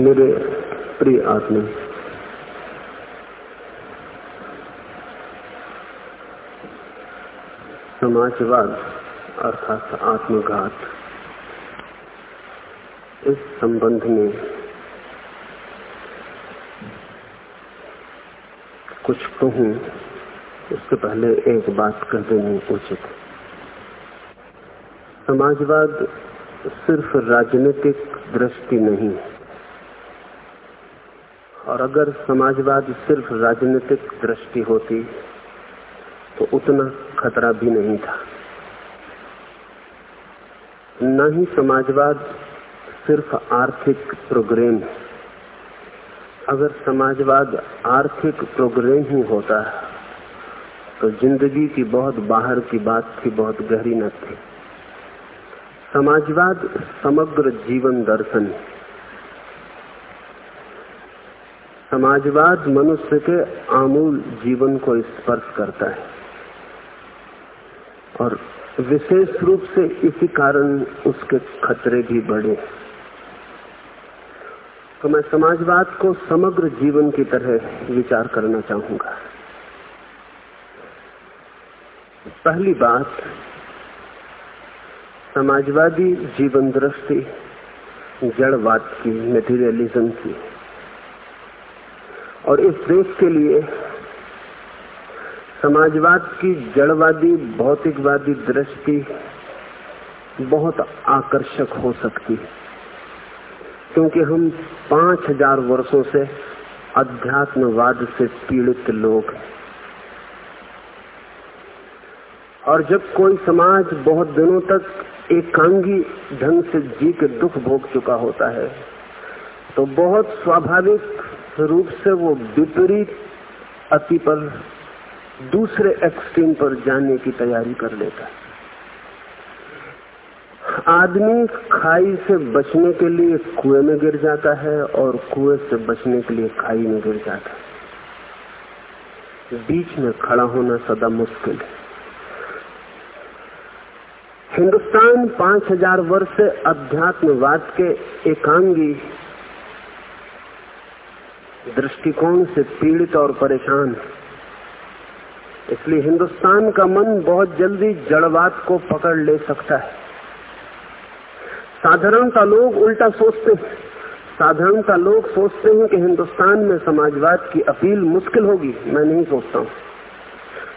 मेरे प्रिय आत्मा। समाजवाद अर्थात आत्मघात। इस संबंध में कुछ कहूँ उससे पहले एक बात कह देनी उचित। समाजवाद सिर्फ़ राजनीतिक दृष्टि नहीं और अगर समाजवाद सिर्फ़ राजनीतिक दृष्टि होती तो उतना खतरा भी नहीं था। न ही समाजवाद सिर्फ़ आर्थिक प्रोग्राम अगर समाजवाद आर्थिक प्रोग्राम ही होता तो ज़िंदगी की बहुत बाहर की बात थी, बहुत गहरी न थी। समाजवाद, समग्र जीवन दर्शन। समाजवाद मनुष्य के आमूल जीवन को स्पर्श करता है। और विशेष रूप से इसी कारण उसके खतरे भी बढ़े। तो मैं समाजवाद को समग्र जीवन की तरह विचार करना चाहूँगा। पहली बात समाजवादी जीवन दृष्टि, जड़वाद की मेटीरियलिज्म की। और इस देश के लिए समाजवाद की जड़वादी, भौतिकवादी दृष्टि बहुत आकर्षक हो सकती है। क्योंकि हम पाँच हज़ार वर्षों से अध्यात्मवाद से पीड़ित लोग हैं। और जब कोई समाज बहुत दिनों तक एकांगी ढंग से जी के दुख भोग चुका होता है। तो बहुत स्वाभाविक रूप से वो विपरीत अति पर दूसरे एक्सट्रीम पर जाने की तैयारी कर लेता है। आदमी खाई से बचने के लिए कुएँ में गिर जाता है और कुएँ से बचने के लिए खाई में गिर जाता है। बीच में खड़ा होना सदा मुश्किल है। हिंदुस्तान पाँच हज़ार वर्ष से अध्यात्मवाद के एकांगी दृष्टिकोण से पीड़ित और परेशान इसलिए हिंदुस्तान का मन बहुत जल्दी जड़वाद को पकड़ ले सकता है। साधारणता लोग उल्टा सोचते हैं। साधारणता लोग सोचते हैं कि हिंदुस्तान में समाजवाद की अपील मुश्किल होगी। मैं नहीं सोचता हूँ।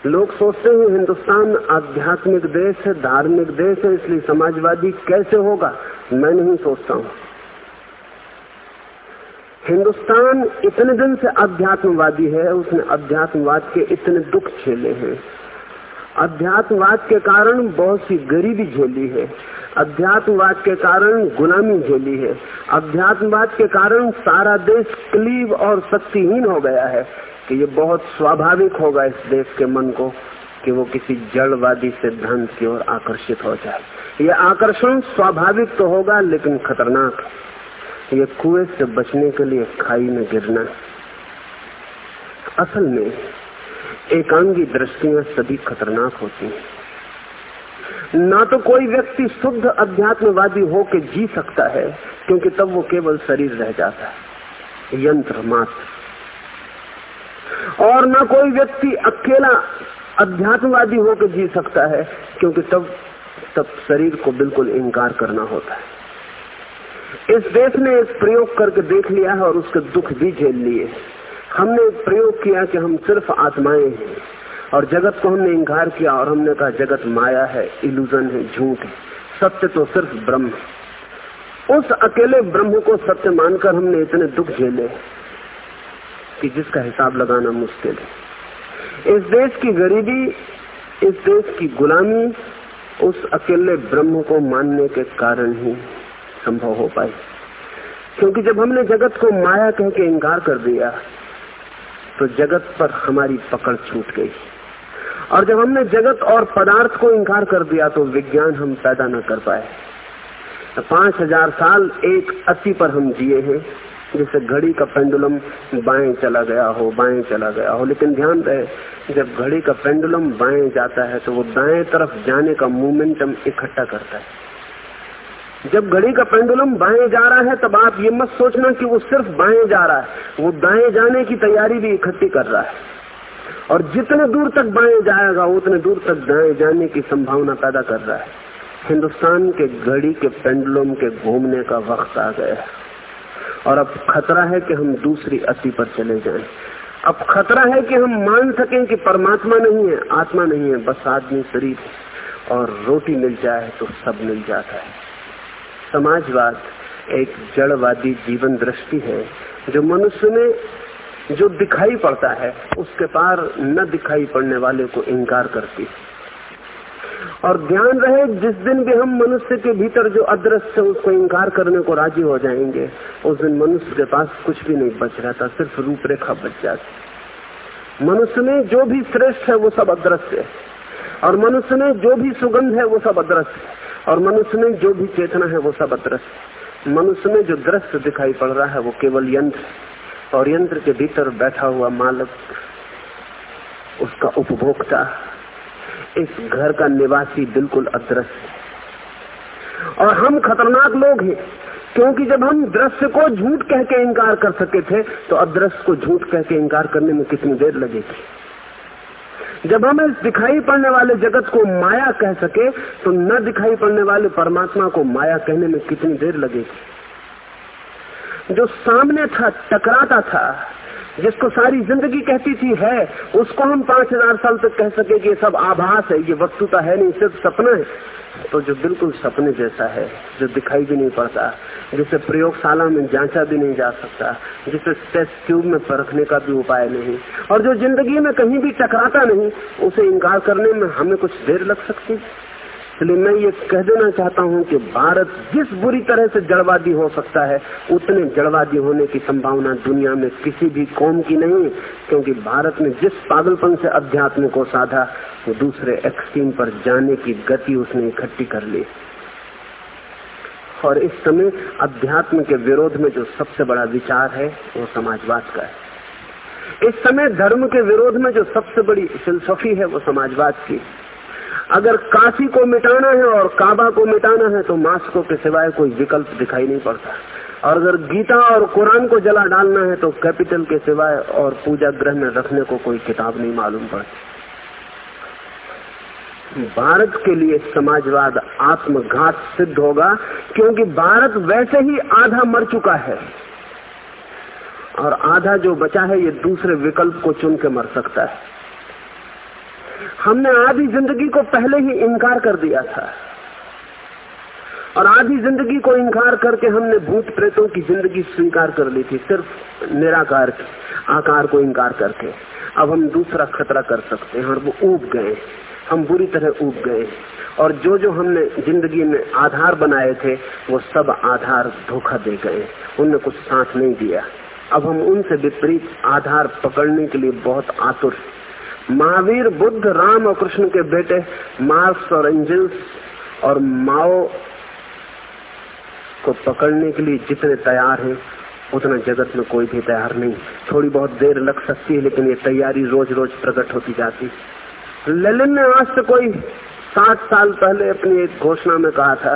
लोग सोचते हैं, हिंदुस्तान आध्यात्मिक देश है, धार्मिक देश है, इसलिए समाजवादी कैसे होगा? मैं नहीं सोचता हूँ। हिंदुस्तान इतने दिन से अध्यात्मवादी है, उसने अध्यात्मवाद के इतने दुख झेले हैं। अध्यात्मवाद के कारण बहुत सी गरीबी झेली है। अध्यात्मवाद के कारण गुलामी झेली है। अध्यात्मवाद के कारण सारा देश क्लीव और शक्तिहीन हो गया है। कि ये बहुत स्वाभाविक होगा इस देश के मन को कि वो किसी जड़वादी सिद्धांत की ओर आकर्षित हो जाए। ये आकर्षण स्वाभाविक तो होगा, लेकिन खतरनाक। ये कुएँ से बचने के लिए खाई में गिरना असल में एकांगी दृष्टियाँ सभी खतरनाक होती हैं। ना तो कोई व्यक्ति शुद्ध अध्यात्मवादी हो के जी सकता है, क्योंकि तब वो केवल शरीर रह जाता है। यंत्र मात्र। और न कोई व्यक्ति अकेला अध्यात्मवादी होकर जी सकता है, क्योंकि तब तब शरीर को बिल्कुल इनकार करना होता है। इस देश ने एक प्रयोग करके देख लिया है और उसके दुख भी झेल लिए। हमने प्रयोग किया कि हम सिर्फ़ आत्माएँ हैं और जगत को हमने इंकार किया और हमने कहा, जगत माया है इल्यूजन है, झूठ है। सत्य तो सिर्फ़ ब्रह्म उस अकेले ब्रह्म को सत्य मानकर हमने इतने दुख झेले। कि जिसका हिसाब लगाना मुश्किल है। इस देश की गरीबी, इस देश की गुलामी, उस अकेले ब्रह्म को मानने के कारण ही संभव हो पाई। क्योंकि जब हमने जगत को माया कह के इंकार कर दिया तो जगत पर हमारी पकड़ छूट गई। और जब हमने जगत और पदार्थ को इंकार कर दिया तो विज्ञान हम पैदा न कर पाए। तो पाँच हज़ार साल एक अति पर हम जिए हैं। जैसे घड़ी का पेंडुलम बाएँ चला गया हो, बाएँ चला गया हो। लेकिन ध्यान रहे, जब घड़ी का पेंडुलम बाएँ जाता है तो वो दाएँ तरफ़ जाने का मोमेंटम इकट्ठा करता है। जब घड़ी का पेंडुलम बाएँ जा रहा है, तब आप ये मत सोचना कि वो सिर्फ़ बाएँ जा रहा है, वो दाएँ जाने की तैयारी भी इकट्ठी कर रहा है। और जितने दूर तक बाएँ जाएगा, उतने दूर तक दाएँ जाने की संभावना पैदा कर रहा है। हिंदुस्तान के घड़ी के पेंडुलम के घूमने का वक्त आ गया है। और अब खतरा है कि हम दूसरी अति पर चले जाएँ। अब खतरा है कि हम मान सकें कि परमात्मा नहीं है, आत्मा नहीं है, बस आदमी शरीर और रोटी मिल जाए तो सब मिल जाता है। समाजवाद एक जड़वादी जीवन दृष्टि है, जो मनुष्य में जो दिखाई पड़ता है, उसके पार न दिखाई पड़ने वाले को इनकार करती है। और ध्यान रहे जिस दिन भी हम मनुष्य के भीतर जो अदृश्य उसको इंकार करने को राज़ी हो जाएँगे, उस दिन मनुष्य के पास कुछ भी नहीं बच रहता, सिर्फ़ रूपरेखा बच जाती। मनुष्य में जो भी श्रेष्ठ है, वो सब अदृश्य है। और मनुष्य में जो भी सुगंध है, वो सब अदृश्य और मनुष्य में जो भी चेतना है, वो सब अदृश्य मनुष्य में जो दृश्य दिखाई पड़ रहा है, वो केवल यंत्र और यंत्र के भीतर बैठा हुआ मालक, उसका उपभोक्ता इस घर का निवासी बिल्कुल अदृश्य। और हम खतरनाक लोग हैं, क्योंकि जब हम दृश्य को झूठ कह के इंकार कर सके थे तो अदृश्य को झूठ कह के इंकार करने में कितनी देर लगेगी? जब हम इस दिखाई पड़ने वाले जगत को माया कह सके तो न दिखाई पड़ने वाले परमात्मा को माया कहने में कितनी देर लगेगी? जो सामने था, टकराता था जिसको सारी ज़िंदगी कहती थी, है, उसको हम पाँच हज़ार साल तक कह सके कि ये सब आभास है, ये वस्तुता है नहीं, सिर्फ़ सपना है। तो जो बिल्कुल सपने जैसा है, जो दिखाई भी नहीं पड़ता, जिसे प्रयोगशाला में जांचा भी नहीं जा सकता, जिसे टेस्ट ट्यूब में परखने का भी उपाय नहीं, और जो ज़िंदगी में कहीं भी टकराता नहीं, उसे इंकार करने में हमें कुछ देर लग सकती इसलिए मैं ये कह देना चाहता हूँ कि भारत जिस बुरी तरह से जड़वादी हो सकता है, उतने जड़वादी होने की संभावना दुनिया में किसी भी कौम की नहीं, क्योंकि भारत ने जिस पागलपन से अध्यात्म को साधा, वो दूसरे एक्सट्रीम पर जाने की गति उसने इकट्ठी कर ली। और इस समय अध्यात्म के विरोध में जो सबसे बड़ा विचार है, वो समाजवाद का है। इस समय धर्म के विरोध में जो सबसे बड़ी फिलोसफी है, वो समाजवाद की। अगर काशी को मिटाना है और काबा को मिटाना है तो मास्को के सिवाय कोई विकल्प दिखाई नहीं पड़ता। और अगर गीता और कुरान को जला डालना है तो कैपिटल के सिवाय और पूजा ग्रह में रखने को कोई किताब नहीं मालूम पड़ती। भारत के लिए समाजवाद आत्मघात सिद्ध होगा, क्योंकि भारत वैसे ही आधा मर चुका है। और आधा जो बचा है, ये दूसरे विकल्प को चुन के मर सकता है। हमने आधी ज़िंदगी को पहले ही इनकार कर दिया था। और आधी ज़िंदगी को इनकार करके हमने भूत प्रेतों की ज़िंदगी स्वीकार कर ली थी, सिर्फ़ निराकार की, आकार को इनकार करके। अब हम दूसरा खतरा कर सकते हैं, और वो ऊब गए। हम बुरी तरह ऊब गए। और जो जो हमने ज़िंदगी में आधार बनाए थे, वो सब आधार धोखा दे गए। उनने कुछ साथ नहीं दिया। अब हम उनसे विपरीत आधार पकड़ने के लिए बहुत आतुर महावीर बुद्ध, राम और कृष्ण के बेटे मार्क्स और एंजल्स और माओ को पकड़ने के लिए जितने तैयार हैं, उतना जगत में कोई भी तैयार नहीं। थोड़ी बहुत देर लग सकती है, लेकिन ये तैयारी रोज रोज प्रकट होती जाती ललिन ने आज से कोई सात साल पहले अपनी एक घोषणा में कहा था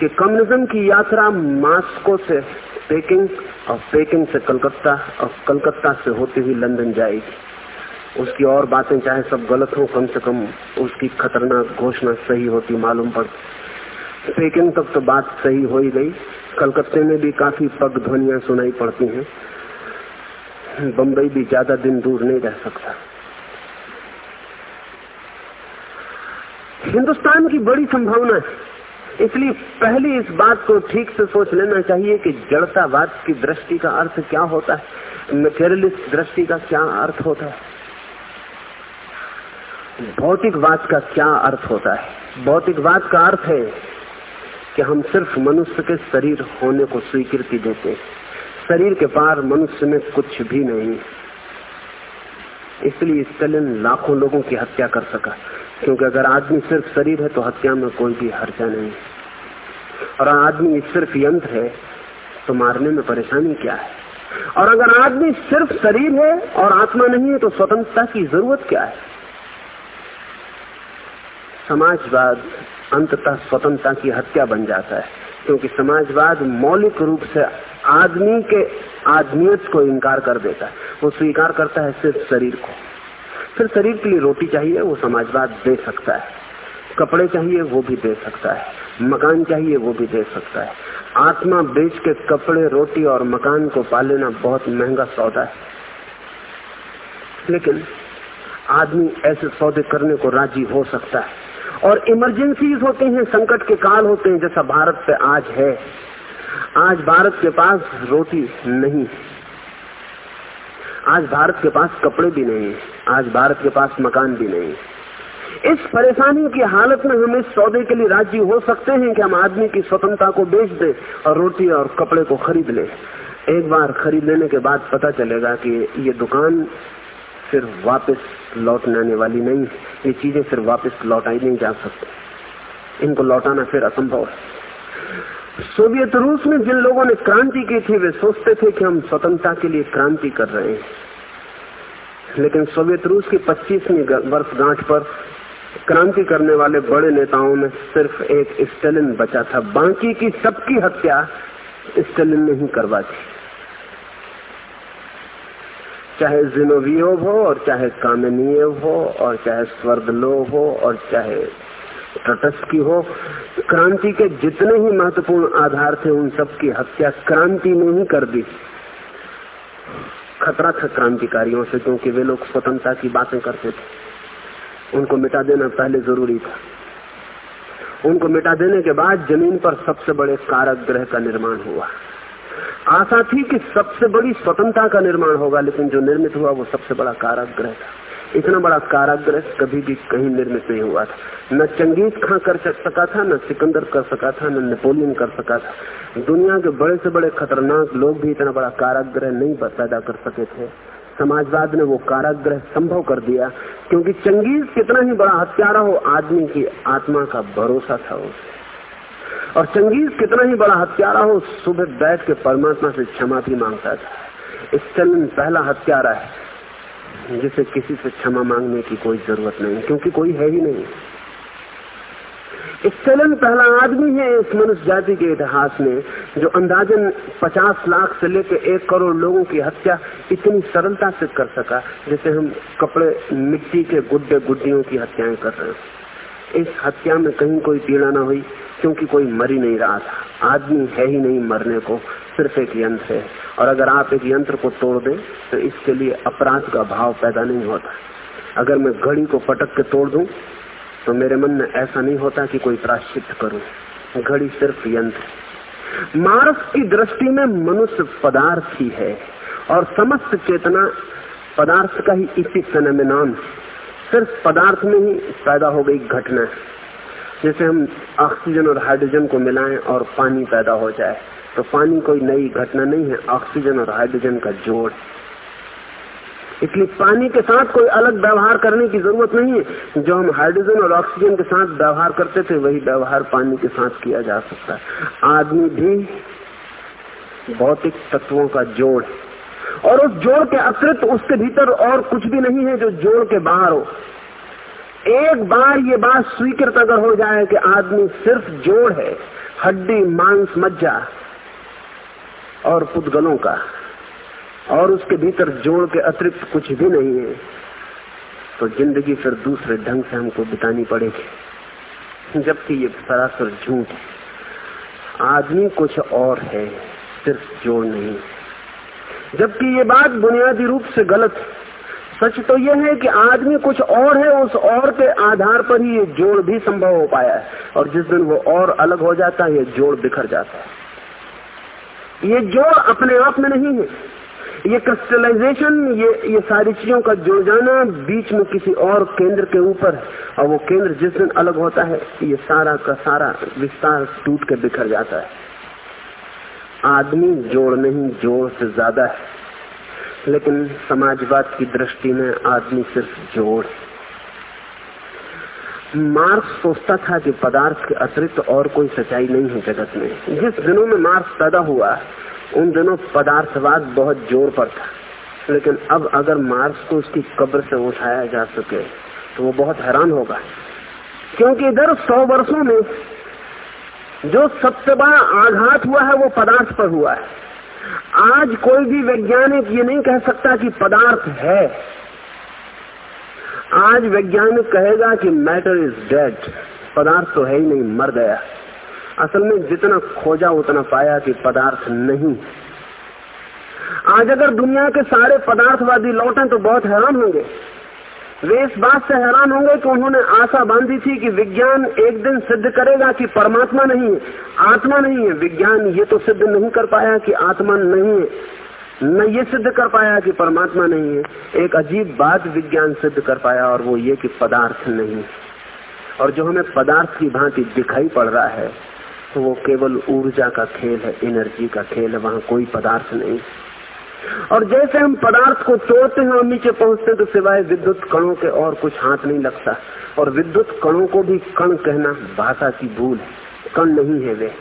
कि कम्युनिज्म की यात्रा मास्को से पेकिंग और पेकिंग से कलकत्ता और कलकत्ता से होती हुई लंदन जाएगी। उसकी और बातें चाहे सब गलत हो, कम से कम उसकी खतरनाक घोषणा सही होती मालूम पड़ती पेकिंग तक तो बात सही हो ही गई। कलकत्ते में भी काफ़ी पग ध्वनिया सुनाई पड़ती हैं। बम्बई भी ज़्यादा दिन दूर नहीं रह सकता। हिंदुस्तान की बड़ी संभावना है। इसलिए पहले इस बात को ठीक से सोच लेना चाहिए कि जड़तावाद की दृष्टि का अर्थ क्या होता है। मेटेरियलिस्ट दृष्टि का क्या अर्थ होता है। भौतिकवाद का क्या अर्थ होता है? भौतिकवाद का अर्थ है कि हम सिर्फ़ मनुष्य के शरीर होने को स्वीकृति देते हैं। शरीर के पार मनुष्य में कुछ भी नहीं। इसलिए स्टलिन लाखों लोगों की हत्या कर सका। क्योंकि अगर आदमी सिर्फ़ शरीर है तो हत्या में कोई भी हर्जा नहीं। और आदमी सिर्फ़ यंत्र है तो मारने में परेशानी क्या है? और अगर आदमी सिर्फ़ शरीर है और आत्मा नहीं है तो स्वतंत्रता की ज़रूरत क्या है? समाजवाद अंततः स्वतंत्रता की हत्या बन जाता है, क्योंकि समाजवाद मौलिक रूप से आदमी के आदमियत को इनकार कर देता है। वो स्वीकार करता है सिर्फ़ शरीर को। फिर शरीर के लिए रोटी चाहिए, वो समाजवाद दे सकता है। कपड़े चाहिए, वो भी दे सकता है। मकान चाहिए, वो भी दे सकता है। आत्मा बेच के कपड़े, रोटी और मकान को पा लेना बहुत महँगा सौदा है। लेकिन आदमी ऐसे सौदे करने को राज़ी हो सकता है। और इमरजेंसीज होते हैं, संकट के काल होते हैं, जैसा भारत पे आज है। आज भारत के पास रोटी नहीं आज भारत के पास कपड़े भी नहीं आज भारत के पास मकान भी नहीं इस परेशानी की हालत में हम इस सौदे के लिए राज़ी हो सकते हैं कि हम आदमी की स्वतंत्रता को बेच दे और रोटी और कपड़े को खरीद ले। एक बार खरीद लेने के बाद पता चलेगा कि ये दुकान सिर्फ़ वापस लौटने आने वाली नहीं ये चीज़ें सिर्फ़ वापस लौटाई नहीं जा सकती। इनको लौटाना फिर असंभव है। सोवियत रूस में जिन लोगों ने क्रांति की थी, वे सोचते थे कि हम स्वतंत्रता के लिए क्रांति कर रहे हैं। लेकिन सोवियत रूस की 25वीं वर्षगांठ पर क्रांति करने वाले बड़े नेताओं में सिर्फ़ एक स्टेलिन बचा था। बाकी की सबकी हत्या स्टेलिन ने ही करवा दी। चाहे जिनोवियोव हो और चाहे कामेनियव हो, और चाहे स्वर्गलोव हो, और चाहे टटस्की हो, क्रांति के जितने ही महत्वपूर्ण आधार थे, उन सब की हत्या क्रांति ने ही कर दी। खतरा था क्रांतिकारियों से, क्योंकि वे लोग स्वतंत्रता की बातें करते थे। उनको मिटा देना पहले ज़रूरी था। उनको मिटा देने के बाद ज़मीन पर सबसे बड़े कारक ग्रह का निर्माण हुआ। आशा थी कि सबसे बड़ी स्वतंत्रता का निर्माण होगा, लेकिन जो निर्मित हुआ वो सबसे बड़ा काराग्रह था। इतना बड़ा काराग्रह कभी भी कहीं निर्मित नहीं हुआ था। न चंगेज खां कर सका था, न सिकंदर कर सका था, न नेपोलियन कर सका था। दुनिया के बड़े से बड़े खतरनाक लोग भी इतना बड़ा काराग्रह नहीं पैदा कर सके थे। समाजवाद ने वो काराग्रह संभव कर दिया, क्योंकि चंगेज कितना ही बड़ा हत्यारा हो, आदमी की आत्मा का भरोसा था उसे। और चंगेज कितना ही बड़ा हत्यारा हो, सुबह बैठ के परमात्मा से क्षमा भी माँगता था स्टलिन पहला हत्यारा है, जिसे किसी से क्षमा मांगने की कोई ज़रूरत नहीं, क्योंकि कोई है ही नहीं। स्टेलिन पहला आदमी है इस मनुष्य जाति के इतिहास में, जो अंदाजन 50 लाख से लेकर एक करोड़ लोगों की हत्या इतनी सरलता से कर सका, जैसे हम कपड़े मिट्टी के गुड्डे गुड्डियों की हत्याएँ कर रहे हैं। इस हत्या में कहीं कोई पीड़ा ना हुई, क्योंकि कोई मर ही नहीं रहा था। आदमी है ही नहीं मरने को, सिर्फ़ एक यंत्र है। और अगर आप एक यंत्र को तोड़ दें तो इसके लिए अपराध का भाव पैदा नहीं होता। अगर मैं घड़ी को पटक के तोड़ दूँ तो मेरे मन में ऐसा नहीं होता कि कोई प्राश्चित करूँ। घड़ी सिर्फ़ यंत्र मार्स की दृष्टि में मनुष्य पदार्थ ही है, और समस्त चेतना पदार्थ का ही इसी फेनोमेनॉन सिर्फ़ पदार्थ में ही पैदा हो गई घटना जैसे हम ऑक्सीजन और हाइड्रोजन को मिलाएँ और पानी पैदा हो जाए। तो पानी कोई नई घटना नहीं है, ऑक्सीजन और हाइड्रोजन का जोड़। इसलिए पानी के साथ कोई अलग व्यवहार करने की ज़रूरत नहीं है। जो हम हाइड्रोजन और ऑक्सीजन के साथ व्यवहार करते थे, वही व्यवहार पानी के साथ किया जा सकता है। आदमी भी भौतिक तत्वों का जोड़ और उस जोड़ के अतिरिक्त उसके भीतर और कुछ भी नहीं है जो जोड़ के बाहर हो। एक बार ये बात स्वीकृत अगर हो जाए कि आदमी सिर्फ़ जोड़ है, हड्डी, मांस, मज्जा और पुतगलों का, और उसके भीतर जोड़ के अतिरिक्त कुछ भी नहीं है तो ज़िंदगी फिर दूसरे ढंग से हमको बितानी पड़ेगी। जबकि ये सरासर झूठ है। आदमी कुछ और है, सिर्फ़ जोड़ नहीं। जबकि ये बात बुनियादी रूप से गलत है। सच तो यह है कि आदमी कुछ और है, उस और के आधार पर ही ये जोड़ भी संभव हो पाया है। और जिस दिन वो और अलग हो जाता है, ये जोड़ बिखर जाता है। ये जोड़ अपने आप में नहीं है। ये क्रिस्टलाइजेशन ये ये सारी चीज़ों का जुड़ जाना बीच में किसी और केंद्र के ऊपर और वो केंद्र जिस दिन अलग होता है, ये सारा का सारा विस्तार टूट के बिखर जाता है। आदमी जोड़ नहीं, जोड़ से ज़्यादा है। लेकिन समाजवाद की दृष्टि में आदमी सिर्फ़ जोड़। मार्क्स सोचता था कि पदार्थ के अतिरिक्त और कोई सच्चाई नहीं है जगत में। जिस दिनों में मार्क्स पैदा हुआ, उन दिनों पदार्थवाद बहुत ज़ोर पर था। लेकिन अब अगर मार्क्स को उसकी कब्र से उठाया जा सके तो वो बहुत हैरान होगा। क्योंकि इधर सौ वर्षों में जो सबसे बड़ा आघात हुआ है, वो पदार्थ पर हुआ है। आज कोई भी वैज्ञानिक ये नहीं कह सकता कि पदार्थ है। आज वैज्ञानिक कहेगा कि मैटर इज़ डेड पदार्थ तो है ही नहीं, मर गया। असल में जितना खोजा उतना पाया कि पदार्थ नहीं। आज अगर दुनिया के सारे पदार्थवादी लौटे तो बहुत हैरान होंगे। वे इस बात से हैरान होंगे कि उन्होंने आशा बांधी थी कि विज्ञान एक दिन सिद्ध करेगा कि परमात्मा नहीं है आत्मा नहीं है। विज्ञान ये तो सिद्ध नहीं कर पाया कि आत्मा नहीं है। न ये सिद्ध कर पाया कि परमात्मा नहीं है। एक अजीब बात विज्ञान सिद्ध कर पाया और वो ये कि पदार्थ नहीं। और जो हमें पदार्थ की भांति दिखाई पड़ रहा है तो वो केवल ऊर्जा का खेल है, एनर्जी का खेल है, वहाँ कोई पदार्थ नहीं। और जैसे हम पदार्थ को तोड़ते हैं और नीचे पहुँचते हैं तो सिवाय विद्युत कणों के और कुछ हाथ नहीं लगता। और विद्युत कणों को भी कण कहना भाषा की भूल कण नहीं है वे।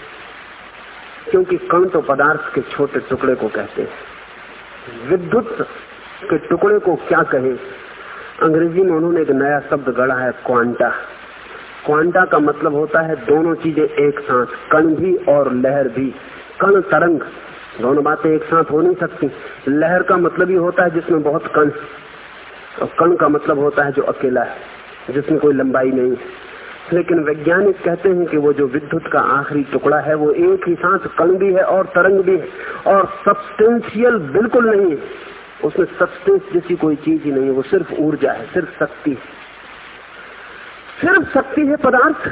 क्योंकि कण तो पदार्थ के छोटे टुकड़े को कहते हैं। विद्युत के टुकड़े को क्या कहे? अंग्रेज़ी में उन्होंने एक नया शब्द गढ़ा है, क्वांटा। क्वांटा का मतलब होता है दोनों चीज़ें एक साथ, कण भी और लहर भी। कण तरंग दोनों बातें एक साथ हो नहीं सकती। लहर का मतलब ही होता है जिसमें बहुत कण और कण का मतलब होता है जो अकेला है, जिसमें कोई लंबाई नहीं है। लेकिन वैज्ञानिक कहते हैं कि वो जो विद्युत का आखिरी टुकड़ा है, वो एक ही साथ कण भी है और तरंग भी है। और सब्सटेंशियल बिल्कुल नहीं है। उसमें सब्सटेंस जैसी कोई चीज़ ही नहीं है। वो सिर्फ़ ऊर्जा है, सिर्फ़ शक्ति सिर्फ़ शक्ति है पदार्थ।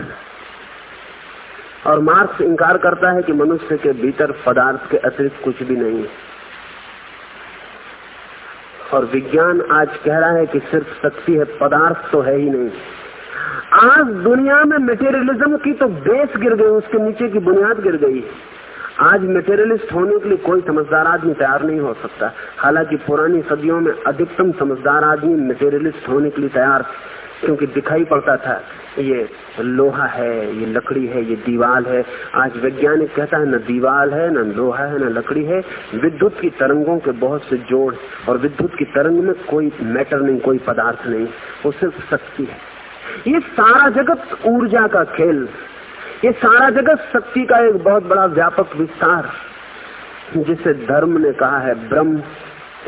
और मार्क्स इंकार करता है कि मनुष्य के भीतर पदार्थ के अतिरिक्त कुछ भी नहीं है। और विज्ञान आज कह रहा है कि सिर्फ़ शक्ति है, पदार्थ तो है ही नहीं। आज दुनिया में मेटेरियलिज्म की तो बेस गिर गई, उसके नीचे की बुनियाद गिर गई। आज मेटेरियलिस्ट होने के लिए कोई समझदार आदमी तैयार नहीं हो सकता। हालाँकि पुरानी सदियों में अधिकतम समझदार आदमी मेटेरियलिस्ट होने के लिए तैयार क्योंकि दिखाई पड़ता था ये लोहा है, ये लकड़ी है, ये दीवाल है। आज वैज्ञानिक कहता है, न दीवाल है, न लोहा है, न लकड़ी है। विद्युत की तरंगों के बहुत से जोड़ और विद्युत की तरंग में कोई मैटर नहीं, कोई पदार्थ नहीं। वो सिर्फ़ शक्ति है। ये सारा जगत ऊर्जा का खेल। ये सारा जगत शक्ति का एक बहुत बड़ा व्यापक विस्तार। जिसे धर्म ने कहा है, ब्रह्म,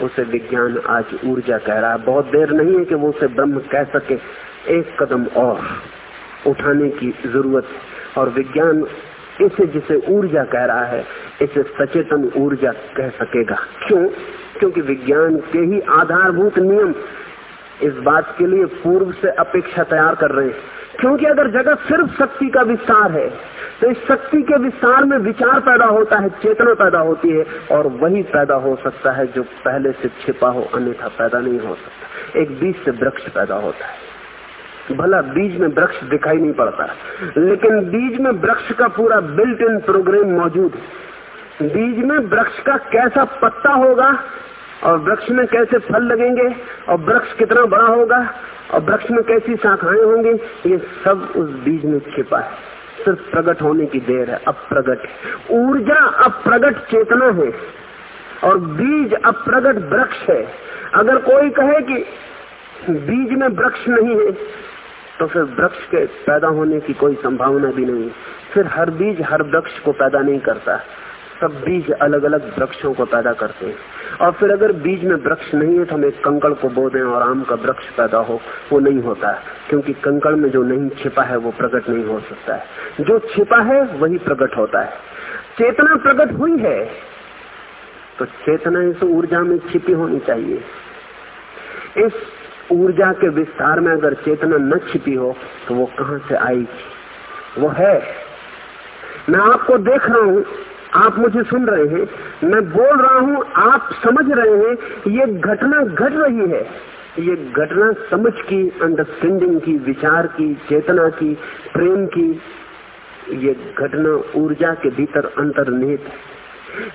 उसे विज्ञान आज ऊर्जा कह रहा है। बहुत देर नहीं है कि वो उसे ब्रह्म कह सके। एक कदम और उठाने की ज़रूरत और विज्ञान इसे जिसे ऊर्जा कह रहा है, इसे सचेतन ऊर्जा कह सकेगा। क्यों? क्योंकि विज्ञान के ही आधारभूत नियम इस बात के लिए पूर्व से अपेक्षा तैयार कर रहे हैं। क्योंकि अगर जगत सिर्फ़ शक्ति का विस्तार है तो इस शक्ति के विस्तार में विचार पैदा होता है, चेतना पैदा होती है, और वही पैदा हो सकता है जो पहले से छिपा हो, अन्यथा पैदा नहीं हो सकता। एक बीज से वृक्ष पैदा होता है। भला बीज में वृक्ष दिखाई नहीं पड़ता। लेकिन बीज में वृक्ष का पूरा बिल्ट इन प्रोग्राम मौजूद है। बीज में वृक्ष का कैसा पत्ता होगा और वृक्ष में कैसे फल लगेंगे और वृक्ष कितना बड़ा होगा और वृक्ष में कैसी शाखाएँ होंगी, ये सब उस बीज में छिपा है। सिर्फ़ प्रकट होने की देर है, अप्रगट ऊर्जा अप्रगट चेतना है और बीज अप्रगट वृक्ष है। अगर कोई कहे कि बीज में वृक्ष नहीं है तो फिर वृक्ष के पैदा होने की कोई संभावना भी नहीं। फिर हर बीज हर वृक्ष को पैदा नहीं करता। सब बीज अलग अलग वृक्षों को पैदा करते हैं। और फिर अगर बीज में वृक्ष नहीं है तो हम एक कंकड़ को बो दें और आम का वृक्ष पैदा हो, वो नहीं होता। क्योंकि कंकड़ में जो नहीं छिपा है, वो प्रकट नहीं हो सकता है। जो छिपा है, वही प्रकट होता है। चेतना प्रकट हुई है तो चेतना इस ऊर्जा में छिपी होनी चाहिए। इस ऊर्जा के विस्तार में अगर चेतना न छिपी हो तो वो कहाँ से आएगी? वो है। मैं आपको देख रहा हूँ, आप मुझे सुन रहे हैं, मैं बोल रहा हूँ, आप समझ रहे हैं, ये घटना घट रही है। ये घटना समझ की अंडरस्टैंडिंग की, विचार की, चेतना की, प्रेम की, ये घटना ऊर्जा के भीतर अंतर्निहित है।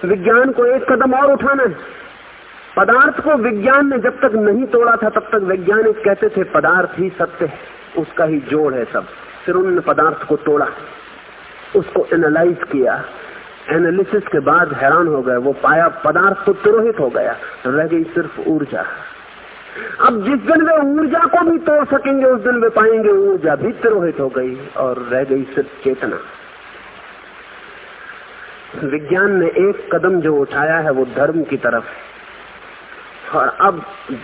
विज्ञान को एक कदम और उठाना है। पदार्थ को विज्ञान ने जब तक नहीं तोड़ा था, तब तक वैज्ञानिक कहते थे, पदार्थ ही सत्य है, उसका ही जोड़ है सब। फिर उन्होंने पदार्थ को तोड़ा, उसको एनालाइज किया। एनालिसिस के बाद हैरान हो गए, वो पाया पदार्थ तो तिरोहित हो गया, रह गई सिर्फ़ ऊर्जा। अब जिस दिन वे ऊर्जा को भी तोड़ सकेंगे, उस दिन वे पाएँगे ऊर्जा भी तिरोहित हो गई और रह गई सिर्फ़ चेतना। विज्ञान ने एक कदम जो उठाया है, वो धर्म की तरफ़ और अब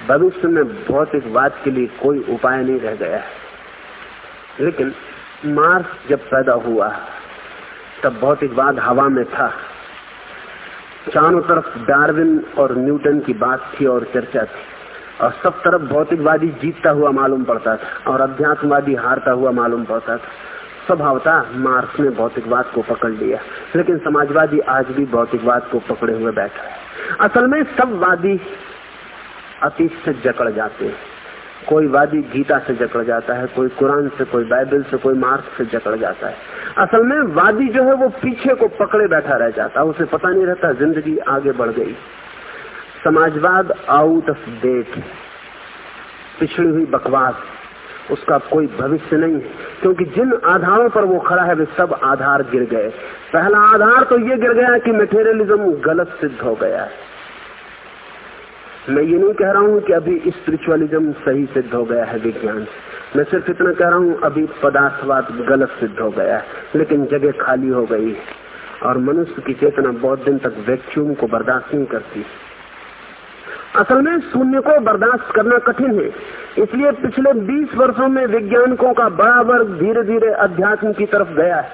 भविष्य में भौतिकवाद के लिए कोई उपाय नहीं रह गया है। लेकिन मार्स जब पैदा हुआ, तब भौतिकवाद हवा में था। चारों तरफ़ डार्विन और न्यूटन की बात थी और चर्चा थी। और सब तरफ़ भौतिकवादी जीतता हुआ मालूम पड़ता था और अध्यात्मवादी हारता हुआ मालूम पड़ता था। स्वभावता मार्क्स ने भौतिकवाद को पकड़ लिया, लेकिन समाजवादी आज भी भौतिकवाद को पकड़े हुए बैठा है। असल में सब वादी अतीत से जकड़ जाते हैं। कोई वादी गीता से जकड़ जाता है, कोई कुरान से, कोई बाइबल से, कोई मार्क्स से जकड़ जाता है। असल में वादी जो है वो पीछे को पकड़े बैठा रह जाता है, उसे पता नहीं रहता, ज़िंदगी आगे बढ़ गई। समाजवाद आउट ऑफ़ डेट पिछड़ी हुई बकवास, उसका कोई भविष्य नहीं है। क्योंकि जिन आधारों पर वो खड़ा है, वे सब आधार गिर गए। पहला आधार तो ये गिर गया कि मेटेरियलिज्म गलत सिद्ध हो गया है। मैं ये नहीं कह रहा हूँ कि अभी स्पिरिचुअलिज्म सही सिद्ध हो गया है विज्ञान मैं सिर्फ़ इतना कह रहा हूँ, अभी पदार्थवाद गलत सिद्ध हो गया है, लेकिन जगह खाली हो गई और मनुष्य की चेतना बहुत दिन तक वैक्यूम को बर्दाश्त नहीं करती। असल में शून्य को बर्दाश्त करना कठिन है। इसलिए पिछले 20 वर्षों में वैज्ञानिकों का बड़ा वर्ग धीरे धीरे अध्यात्म की तरफ़ गया है।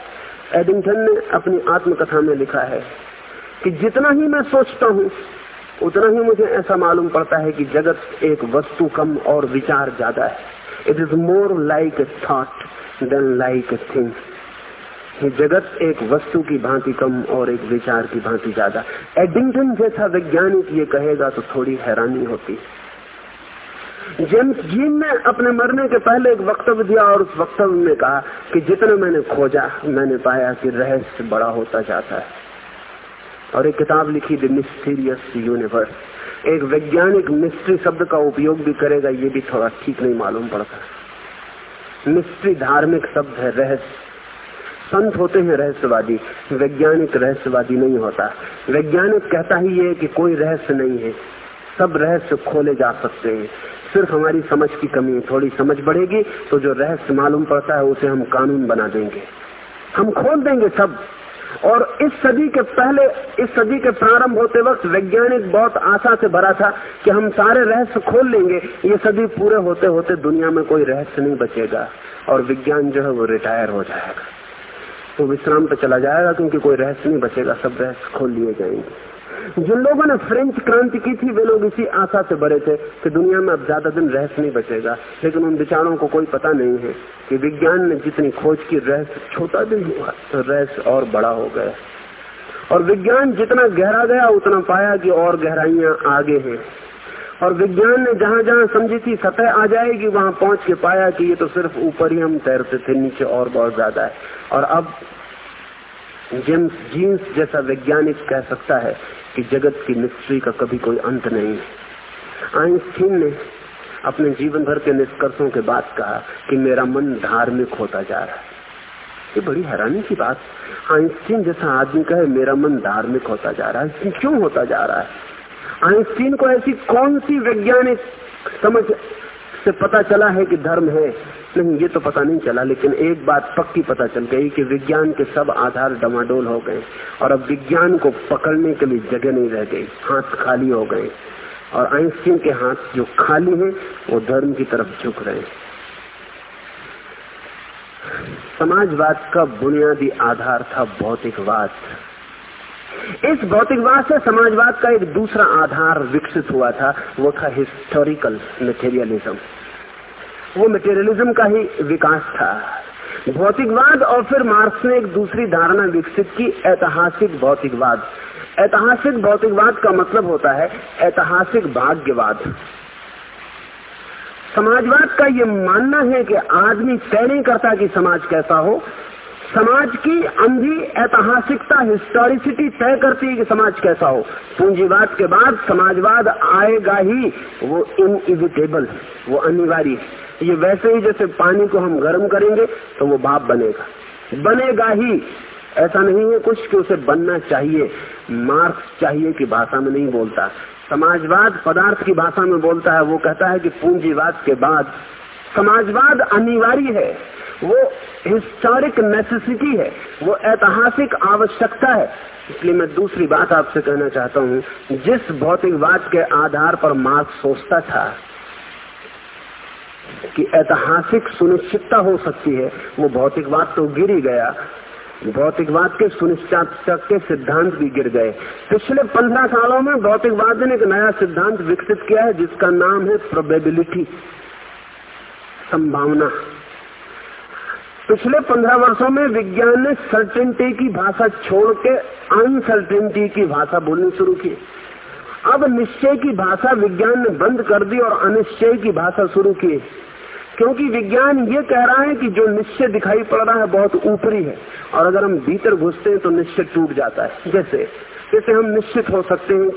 एडिंगटन ने अपनी आत्मकथा में लिखा है कि जितना ही मैं सोचता हूँ उतना ही मुझे ऐसा मालूम पड़ता है कि जगत एक वस्तु कम और विचार ज़्यादा है। It is more like a thought than like a thing जगत एक वस्तु की भांति कम और एक विचार की भांति ज़्यादा। एडिंगटन जैसा वैज्ञानिक ये कहेगा तो थोड़ी हैरानी होती। जेम्स जीन ने अपने मरने के पहले एक वक्तव्य दिया और उस वक्तव्य में कहा कि जितना मैंने खोजा, मैंने पाया कि रहस्य बड़ा होता जाता है। और एक किताब लिखी द मिस्टीरियस यूनिवर्स। एक वैज्ञानिक मिस्ट्री शब्द का उपयोग भी करेगा, ये भी थोड़ा ठीक नहीं मालूम पड़ता। मिस्ट्री धार्मिक शब्द है, रहस्य। संत होते हैं रहस्यवादी, वैज्ञानिक रहस्यवादी नहीं होता। वैज्ञानिक कहता ही है कि कोई रहस्य नहीं है, सब रहस्य खोले जा सकते हैं। सिर्फ़ हमारी समझ की कमी है, थोड़ी समझ बढ़ेगी तो जो रहस्य मालूम पड़ता है, उसे हम कानून बना देंगे। हम खोल देंगे सब। और इस सदी के पहले, इस सदी के प्रारंभ होते वक्त वैज्ञानिक बहुत आशा से भरा था कि हम सारे रहस्य खोल लेंगे। ये सदी पूरे होते होते दुनिया में कोई रहस्य नहीं बचेगा और विज्ञान जो है वो रिटायर हो जाएगा। वो तो विश्राम पे चला जाएगा क्योंकि कोई रहस्य नहीं बचेगा, सब रहस्य खोल लिए जाएँगे। जिन लोगों ने फ्रेंच क्रांति की थी, वे लोग इसी आशा से बड़े थे कि दुनिया में अब ज़्यादा दिन रहस्य नहीं बचेगा। लेकिन उन विचारों को कोई पता नहीं है कि विज्ञान ने जितनी खोज की रहस्य छोटा दिन हुआ तो रहस्य और बड़ा हो गया। और विज्ञान जितना गहरा गया, उतना पाया कि और गहराइया आगे हैं। और विज्ञान ने जहाँ जहाँ समझी थी, सतह आ जाएगी, वहाँ पहुँच के पाया कि ये तो सिर्फ़ ऊपर ही हम तैरते थे, नीचे और बहुत ज़्यादा है। और अब जेम्स जीन्स जैसा वैज्ञानिक कह सकता है कि जगत की मिस्ट्री का कभी कोई अंत नहीं। है आइंस्टीन ने अपने जीवन भर के निष्कर्षों के बाद कहा कि मेरा मन धार्मिक होता जा रहा है। ये बड़ी हैरानी की बात। आइंस्टीन जैसा आदमी कहे, मेरा मन धार्मिक होता जा रहा है। क्यों होता जा रहा है? आइंस्टीन को ऐसी कौन सी वैज्ञानिक समझ से पता चला है कि धर्म है? नहीं, ये तो पता नहीं चला, लेकिन एक बात पक्की पता चल गई कि विज्ञान के सब आधार डमाडोल हो गए और अब विज्ञान को पकड़ने के लिए जगह नहीं रह गई, हाथ खाली हो गए। और आइंस्टीन के हाथ जो खाली हैं, वो धर्म की तरफ़ झुक रहे हैं। समाजवाद का बुनियादी आधार था भौतिकवाद। इस भौतिकवाद से समाजवाद का एक दूसरा आधार विकसित हुआ था, वो था हिस्टोरिकल मेटेरियलिज्म वो मटेरियलिज्म का ही विकास था। भौतिकवाद और फिर मार्क्स ने एक दूसरी धारणा विकसित की, ऐतिहासिक भौतिकवाद। ऐतिहासिक भौतिकवाद का मतलब होता है ऐतिहासिक भाग्यवाद। समाजवाद का ये मानना है कि आदमी तय नहीं करता कि समाज कैसा हो। समाज की अंधी ऐतिहासिकता हिस्टोरिसिटी तय करती है कि समाज कैसा हो। पूंजीवाद के बाद समाजवाद आएगा ही। वो इनइविटेबल वो अनिवार्य ये वैसे ही जैसे पानी को हम गर्म करेंगे तो वो भाप बनेगा। बनेगा ही। ऐसा नहीं है कुछ कि उसे बनना चाहिए। मार्क्स चाहिए की भाषा में नहीं बोलता। समाजवाद पदार्थ की भाषा में बोलता है, वो कहता है कि पूंजीवाद के बाद समाजवाद अनिवार्य है। वो हिस्टोरिक नेसेसिटी है। वो ऐतिहासिक आवश्यकता है। इसलिए मैं दूसरी बात आपसे कहना चाहता हूँ। जिस भौतिकवाद के आधार पर मार्क्स सोचता था कि ऐतिहासिक सुनिश्चितता हो सकती है। वो भौतिकवाद तो गिर ही गया। भौतिकवाद के सुनिश्चितता के सिद्धांत भी गिर गए। पिछले पंद्रह सालों में भौतिकवाद ने एक नया सिद्धांत विकसित किया है, जिसका नाम है प्रोबेबिलिटी संभावना। पिछले पंद्रह वर्षों में विज्ञान ने सर्टेनिटी की भाषा छोड़ के अनसर्टेनिटी की भाषा बोलनी शुरू की। अब निश्चय की भाषा विज्ञान ने बंद कर दी और अनिश्चय की भाषा शुरू की। क्योंकि विज्ञान ये कह रहा है कि जो निश्चय दिखाई पड़ रहा है बहुत ऊपरी है। और अगर हम भीतर घुसते हैं तो निश्चय टूट जाता है। जैसे जैसे हम निश्चित हो सकते हैं,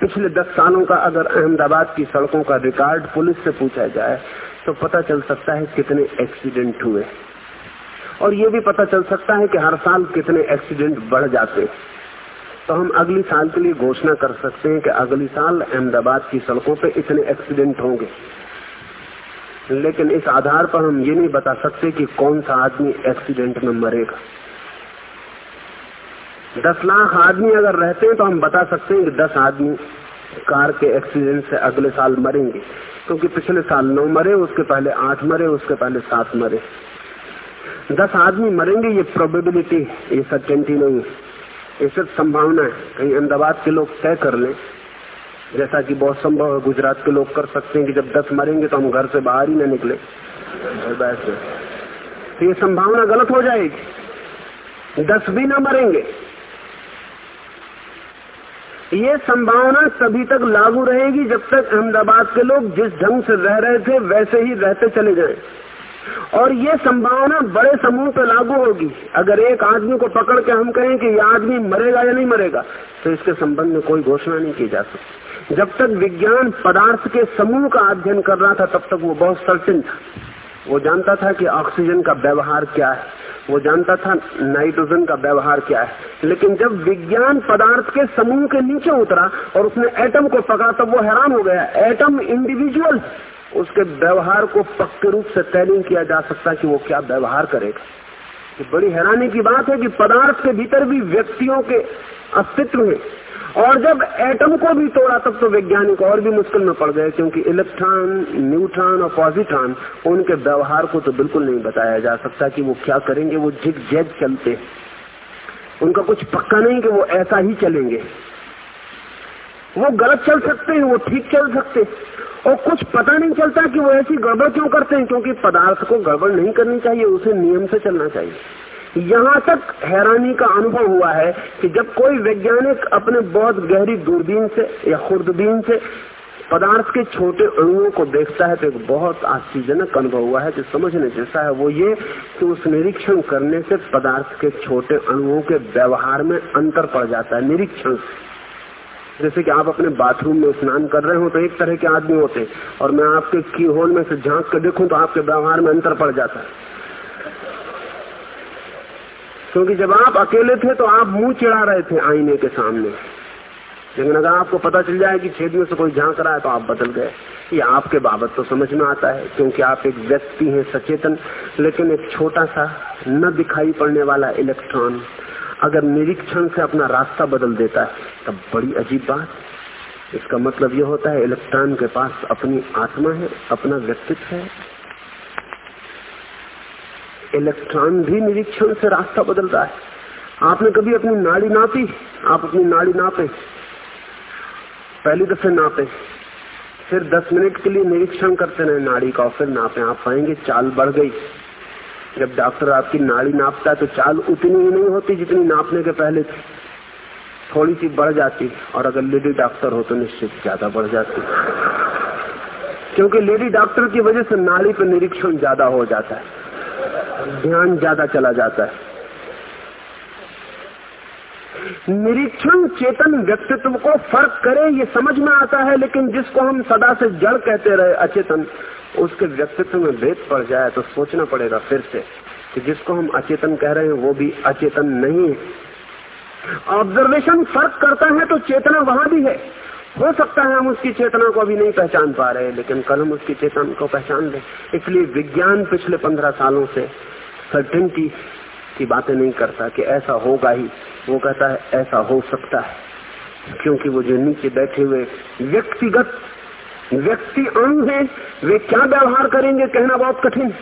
पिछले दस सालों का अगर अहमदाबाद की सड़कों का रिकॉर्ड पुलिस से पूछा जाए तो पता चल सकता है कितने एक्सीडेंट हुए। और ये भी पता चल सकता है कि हर साल कितने एक्सीडेंट बढ़ जाते तो हम अगले साल के लिए घोषणा कर सकते हैं कि अगले साल अहमदाबाद की सड़कों पे इतने एक्सीडेंट होंगे। लेकिन इस आधार पर हम ये नहीं बता सकते कि कौन सा आदमी एक्सीडेंट में मरेगा। दस लाख आदमी अगर रहते हैं तो हम बता सकते हैं कि दस आदमी कार के एक्सीडेंट से अगले साल मरेंगे। क्योंकि पिछले साल नौ मरे, उसके पहले आठ मरे, उसके पहले सात मरे। दस आदमी मरेंगे, ये प्रोबेबिलिटी ये सर्टेनिटी नहीं है। ये सिर्फ़ संभावना है। कहीं अहमदाबाद के लोग तय कर लें। जैसा कि बहुत संभव है, गुजरात के लोग कर सकते हैं कि जब दस मरेंगे तो हम घर से बाहर ही न निकले। तो ये संभावना गलत हो जाएगी। दस भी ना मरेंगे। ये संभावना तभी तक लागू रहेगी जब तक अहमदाबाद के लोग जिस ढंग से रह रहे थे, वैसे ही रहते चले जाएँ। और ये संभावना बड़े समूह पे लागू होगी। अगर एक आदमी को पकड़ के हम कहें कि यह आदमी मरेगा या नहीं मरेगा तो इसके संबंध में कोई घोषणा नहीं की जा सकती। जब तक विज्ञान पदार्थ के समूह का अध्ययन कर रहा था, तब तक वो बहुत सर्टिन था। वो जानता था कि ऑक्सीजन का व्यवहार क्या है। वो जानता था नाइट्रोजन का व्यवहार क्या है। लेकिन जब विज्ञान पदार्थ के समूह के नीचे उतरा और उसने एटम को पकड़ा, तब वो हैरान हो गया। एटम इंडिविजुअल उसके व्यवहार को पक्के रूप से तय नहीं किया जा सकता कि वो क्या व्यवहार करेगा। तो बड़ी हैरानी की बात है कि पदार्थ के भीतर भी व्यक्तियों के अस्तित्व है। और जब एटम को भी तोड़ा, तब तो वैज्ञानिक और भी मुश्किल में पड़ गए, क्योंकि इलेक्ट्रॉन न्यूट्रॉन और पॉजिट्रॉन उनके व्यवहार को तो बिल्कुल नहीं बताया जा सकता कि वो क्या करेंगे, वो झिक झेक चलते उनका कुछ पक्का नहीं कि वो ऐसा ही चलेंगे। वो गलत चल सकते हैं, वो ठीक चल सकते और कुछ पता नहीं चलता कि वो ऐसी गड़बड़ क्यों करते हैं, क्योंकि पदार्थ को गड़बड़ नहीं करनी चाहिए, उसे नियम से चलना चाहिए। यहाँ तक हैरानी का अनुभव हुआ है कि जब कोई वैज्ञानिक अपने बहुत गहरी दूरबीन से या खुर्दबीन से पदार्थ के छोटे अणुओं को देखता है तो एक बहुत आश्चर्यजनक अनुभव हुआ है जो समझने जैसा है वो ये कि उस निरीक्षण करने से पदार्थ के छोटे अणुओं के व्यवहार में अंतर पड़ जाता है, निरीक्षण। जैसे कि आप अपने बाथरूम में स्नान कर रहे हो तो एक तरह के आदमी होते और मैं आपके की होल में से झाँक कर देखूँ तो आपके व्यवहार में अंतर पड़ जाता है। क्योंकि जब आप अकेले थे तो आप मुँह चिढ़ा रहे थे आईने के सामने। लेकिन अगर आपको पता चल जाए कि छेद में से कोई झाँक रहा है तो आप बदल गए। ये आपके बाबत तो समझ में आता है, क्योंकि आप एक व्यक्ति हैं सचेतन, लेकिन एक छोटा सा न दिखाई पड़ने वाला इलेक्ट्रॉन अगर निरीक्षण से अपना रास्ता बदल देता है, तब बड़ी अजीब बात। इसका मतलब यह होता है, इलेक्ट्रॉन के पास अपनी आत्मा है, अपना व्यक्तित्व है। इलेक्ट्रॉन भी निरीक्षण से रास्ता बदलता है। आपने कभी अपनी नाड़ी नापी? आप अपनी नाड़ी नापे। पहली दफे नापे। फिर 10 मिनट के लिए निरीक्षण करते रहे नाड़ी का फिर नापे। आप पाएँगे चाल बढ़ गई। जब डॉक्टर आपकी नाड़ी नापता है तो चाल उतनी ही नहीं होती जितनी नापने के पहले थोड़ी सी बढ़ जाती और अगर लेडी डॉक्टर हो तो निश्चित ज़्यादा बढ़ जाती। क्योंकि लेडी डॉक्टर की वजह से नाड़ी पर निरीक्षण ज़्यादा हो जाता है। ध्यान ज़्यादा चला जाता है। निरीक्षण, चेतन व्यक्तित्व को फ़र्क करे, ये समझ में आता है, लेकिन जिसको हम सदा से जड़ कहते रहे, अचेतन उसके व्यक्तित्व में भेद पड़ जाए तो सोचना पड़ेगा फिर से कि जिसको हम अचेतन कह रहे हैं, वो भी अचेतन नहीं है। ऑब्जर्वेशन फ़र्क करता है तो चेतना वहाँ भी है। हो सकता है हम उसकी चेतना को अभी नहीं पहचान पा रहे, लेकिन कल हम उसकी चेतना को पहचान लें। इसलिए विज्ञान पिछले पंद्रह सालों से सर्टेनिटी की बातें नहीं करता कि ऐसा होगा ही। वो कहता है, ऐसा हो सकता है। क्योंकि वो जो नीचे बैठे हुए व्यक्तिगत व्यक्ति अणु है, वे क्या व्यवहार करेंगे कहना बहुत कठिन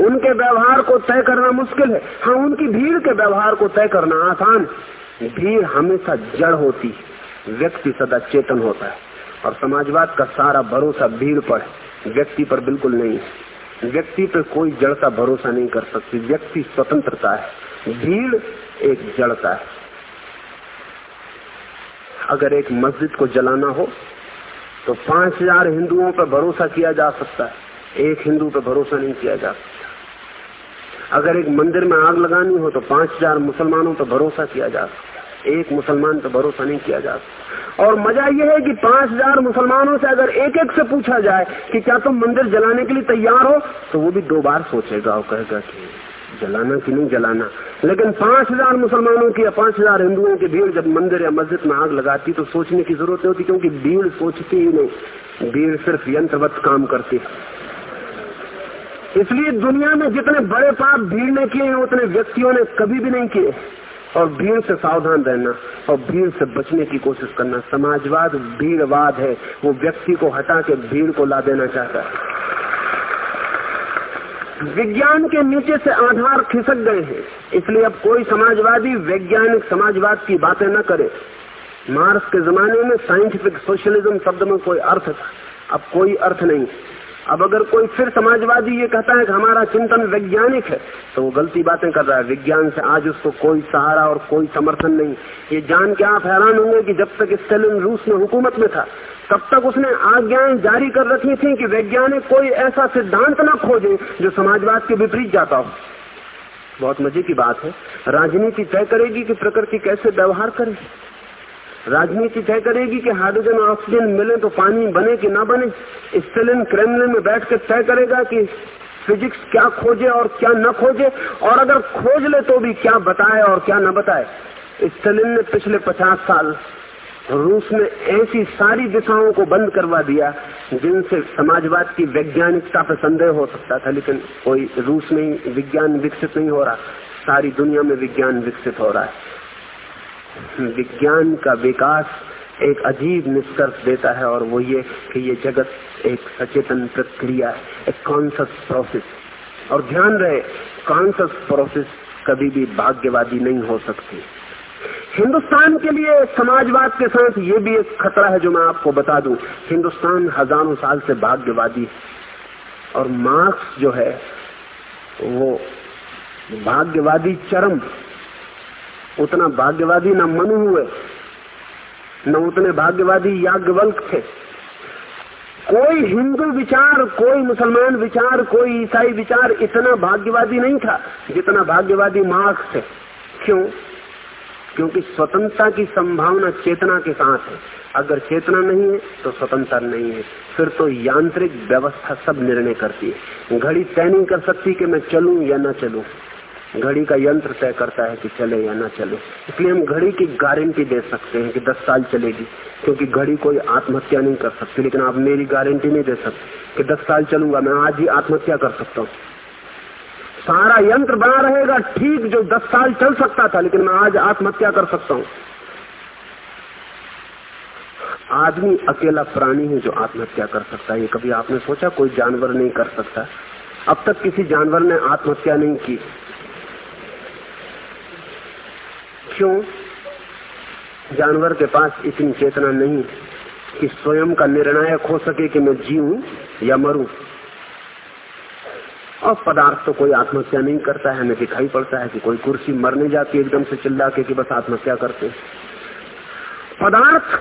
उनके व्यवहार को तय करना मुश्किल है। हाँ उनकी भीड़ के व्यवहार को तय करना आसान भीड़ हमेशा जड़ होती है। व्यक्ति सदा चेतन होता है। और समाजवाद का सारा भरोसा भीड़ पर व्यक्ति पर बिल्कुल नहीं है। व्यक्ति पर कोई जड़ता भरोसा नहीं कर सकती। व्यक्ति स्वतंत्रता है। भीड़ एक जड़ता है। अगर एक मस्जिद को जलाना हो तो पाँच हज़ार हिंदुओं पर भरोसा किया जा सकता है। एक हिंदू पर भरोसा नहीं किया जा सकता। अगर एक मंदिर में आग लगानी हो तो पाँच हज़ार मुसलमानों पर भरोसा किया जा सकता एक मुसलमान पर भरोसा नहीं किया जा सकता। और मज़ा यह है कि पाँच हज़ार मुसलमानों से अगर एक एक से पूछा जाए कि क्या तुम मंदिर जलाने के लिए तैयार हो तो वो भी दो बार सोचेगा और कहेगा कि जलाना कि नहीं जलाना। लेकिन पाँच हज़ार मुसलमानों की या पाँच हज़ार हिंदुओं की भीड़ जब मंदिर या मस्जिद में आग लगाती तो सोचने की ज़रूरत होती, क्योंकि भीड़ सोचती ही नहीं। भीड़ सिर्फ़ यंत्रवत काम करती इसलिए दुनिया में जितने बड़े पाप भीड़ ने किए उतने व्यक्तियों ने कभी भी नहीं किए। और भीड़ से सावधान रहना, और भीड़ से बचने की कोशिश करना। समाजवाद भीड़वाद है। वो व्यक्ति को हटा के भीड़ को ला देना चाहता है। विज्ञान के नीचे से आधार खिसक गए हैं। इसलिए अब कोई समाजवादी, वैज्ञानिक समाजवाद की बातें न करे। मार्क्स के जमाने में साइंटिफिक सोशलिज्म शब्द में कोई अर्थ था। अब कोई अर्थ नहीं। अब अगर कोई फिर समाजवादी ये कहता है कि हमारा चिंतन वैज्ञानिक है तो वो गलती बातें कर रहा है। विज्ञान से आज उसको कोई सहारा और कोई समर्थन नहीं। ये जान के आप हैरान होंगे कि जब तक स्टेलिन रूस में हुकूमत में था तब तक उसने आज्ञाएँ जारी कर रखी थी कि वैज्ञानिक कोई ऐसा सिद्धांत न खोजे जो समाजवाद के विपरीत जाता हो। बहुत मज़े की बात है। राजनीति तय करेगी कि प्रकृति कैसे व्यवहार करे। राजनीति तय करेगी कि हाइड्रोजन ऑक्सीजन मिले तो पानी बने कि ना बने। स्टेलिन क्रेमलिन में बैठ कर तय करेगा कि फिजिक्स क्या खोजे और क्या न खोजे, और अगर खोज ले तो भी क्या बताए और क्या न बताए। स्टेलिन ने पिछले पचास साल रूस ने ऐसी सारी दिशाओं को बंद करवा दिया, जिनसे समाजवाद की वैज्ञानिकता पर संदेह हो सकता था, लेकिन कोई रूस में विज्ञान विकसित नहीं हो रहा, सारी दुनिया में विज्ञान विकसित हो रहा है। विज्ञान का विकास एक अजीब निष्कर्ष देता है, और वो ये कि ये जगत एक सचेतन प्रक्रिया है, एक कॉन्सियस प्रोसेस और ध्यान रहे कॉन्सियस प्रोसेस कभी भी भाग्यवादी नहीं हो सकती। हिंदुस्तान के लिए समाजवाद के साथ ये भी एक खतरा है जो मैं आपको बता दूँ। हिंदुस्तान हज़ारों साल से भाग्यवादी है। और मार्क्स जो है, वो भाग्यवादी चरम उतना भाग्यवादी न मनु हुए, न उतने भाग्यवादी याज्ञवल्क थे। कोई हिंदू विचार, कोई मुसलमान विचार, कोई ईसाई विचार इतना भाग्यवादी नहीं था जितना भाग्यवादी मार्क्स थे। क्यों? क्योंकि स्वतंत्रता की संभावना चेतना के साथ है। अगर चेतना नहीं है तो स्वतंत्रता नहीं है। फिर तो यांत्रिक व्यवस्था सब निर्णय करती है। घड़ी तय नहीं कर सकती कि मैं चलूँ या न चलूँ। घड़ी का यंत्र तय करता है कि चले या ना चले। इसलिए हम घड़ी की गारंटी दे सकते हैं कि 10 साल चलेगी। क्योंकि घड़ी कोई आत्महत्या नहीं कर सकती, लेकिन आप मेरी गारंटी नहीं दे सकते कि 10 साल चलूँगा, मैं आज ही आत्महत्या कर सकता हूँ। सारा यंत्र बना रहेगा, ठीक जो 10 साल चल सकता था, लेकिन मैं आज आत्महत्या कर सकता हूँ। आदमी अकेला प्राणी है जो आत्महत्या कर सकता है, ये कभी आपने सोचा? कोई जानवर नहीं कर सकता। अब तक किसी जानवर ने आत्महत्या नहीं की। क्यों? जानवर के पास इतनी चेतना नहीं कि स्वयं का निर्णायक हो सके कि मैं जीऊं या मरूं। और पदार्थ तो कोई आत्महत्या नहीं करता है, हमें दिखाई पड़ता है कि कोई कुर्सी मरने जाती एकदम से चिल्ला के कि बस आत्महत्या करते पदार्थ,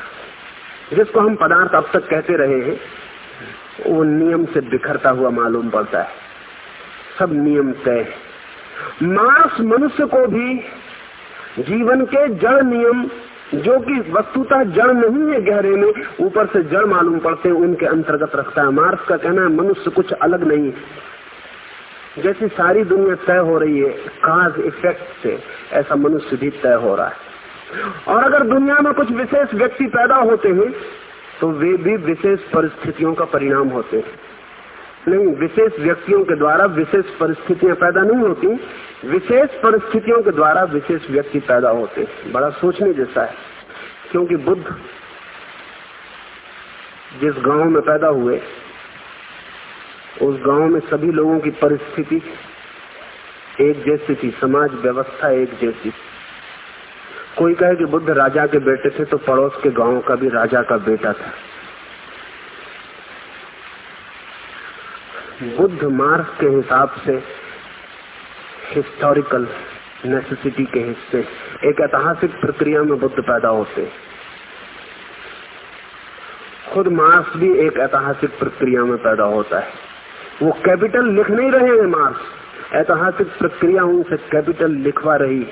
जिसको हम पदार्थ अब तक कहते रहे हैं, वो नियम से बिखरता हुआ मालूम पड़ता है। सब नियम तय मांस मनुष्य को भी जीवन के जड़ नियम, जो कि वस्तुतः जड़ नहीं है गहरे में, ऊपर से जड़ मालूम पड़ते हैं, उनके अंतर्गत रखता है। मार्क्स का कहना है, मनुष्य कुछ अलग नहीं जैसी सारी दुनिया तय हो रही है काज इफ़ेक्ट से ऐसा मनुष्य भी तय हो रहा है। और अगर दुनिया में कुछ विशेष व्यक्ति पैदा होते हैं तो वे भी विशेष परिस्थितियों का परिणाम होते हैं। नहीं, विशेष व्यक्तियों के द्वारा विशेष परिस्थितियाँ पैदा नहीं होती, विशेष परिस्थितियों के द्वारा विशेष व्यक्ति पैदा होते बड़ा सोचने जैसा है, क्योंकि बुद्ध जिस गाँव में पैदा हुए उस गाँव में सभी लोगों की परिस्थिति एक जैसी थी, समाज व्यवस्था एक जैसी। थी कोई कहे कि बुद्ध राजा के बेटे थे तो पड़ोस के गाँव का भी राजा का बेटा था। बुद्ध मार्ग के हिसाब से हिस्टोरिकल नेसेसिटी के हिस्से, एक ऐतिहासिक प्रक्रिया में बुद्ध पैदा होते। खुद मार्क्स भी एक ऐतिहासिक प्रक्रिया में पैदा होता है। वो कैपिटल लिख नहीं रहे हैं मार्क्स। ऐतिहासिक प्रक्रिया उनसे कैपिटल लिखवा रही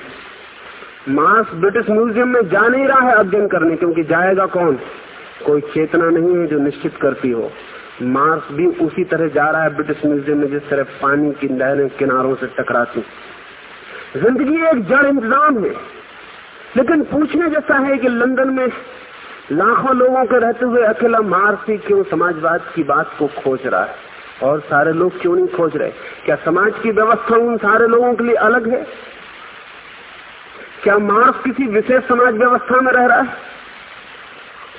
मार्स ब्रिटिश म्यूज़ियम में जा नहीं रहा है अध्ययन करने, क्योंकि जाएगा कौन? कोई चेतना नहीं है जो निश्चित करती हो। मार्स भी उसी तरह जा रहा है ब्रिटिश म्यूज़ियम में, जिस तरह पानी की लहरें किनारों से टकराती। ज़िंदगी एक जड़ इंतज़ाम है। लेकिन पूछने जैसा है कि लंदन में लाखों लोगों के रहते हुए अकेला मार्स ही क्यों समाजवाद की बात को खोज रहा है? और सारे लोग क्यों नहीं खोज रहे? क्या समाज की व्यवस्था उन सारे लोगों के लिए अलग है? क्या मार्स किसी विशेष समाज व्यवस्था में रह रहा है?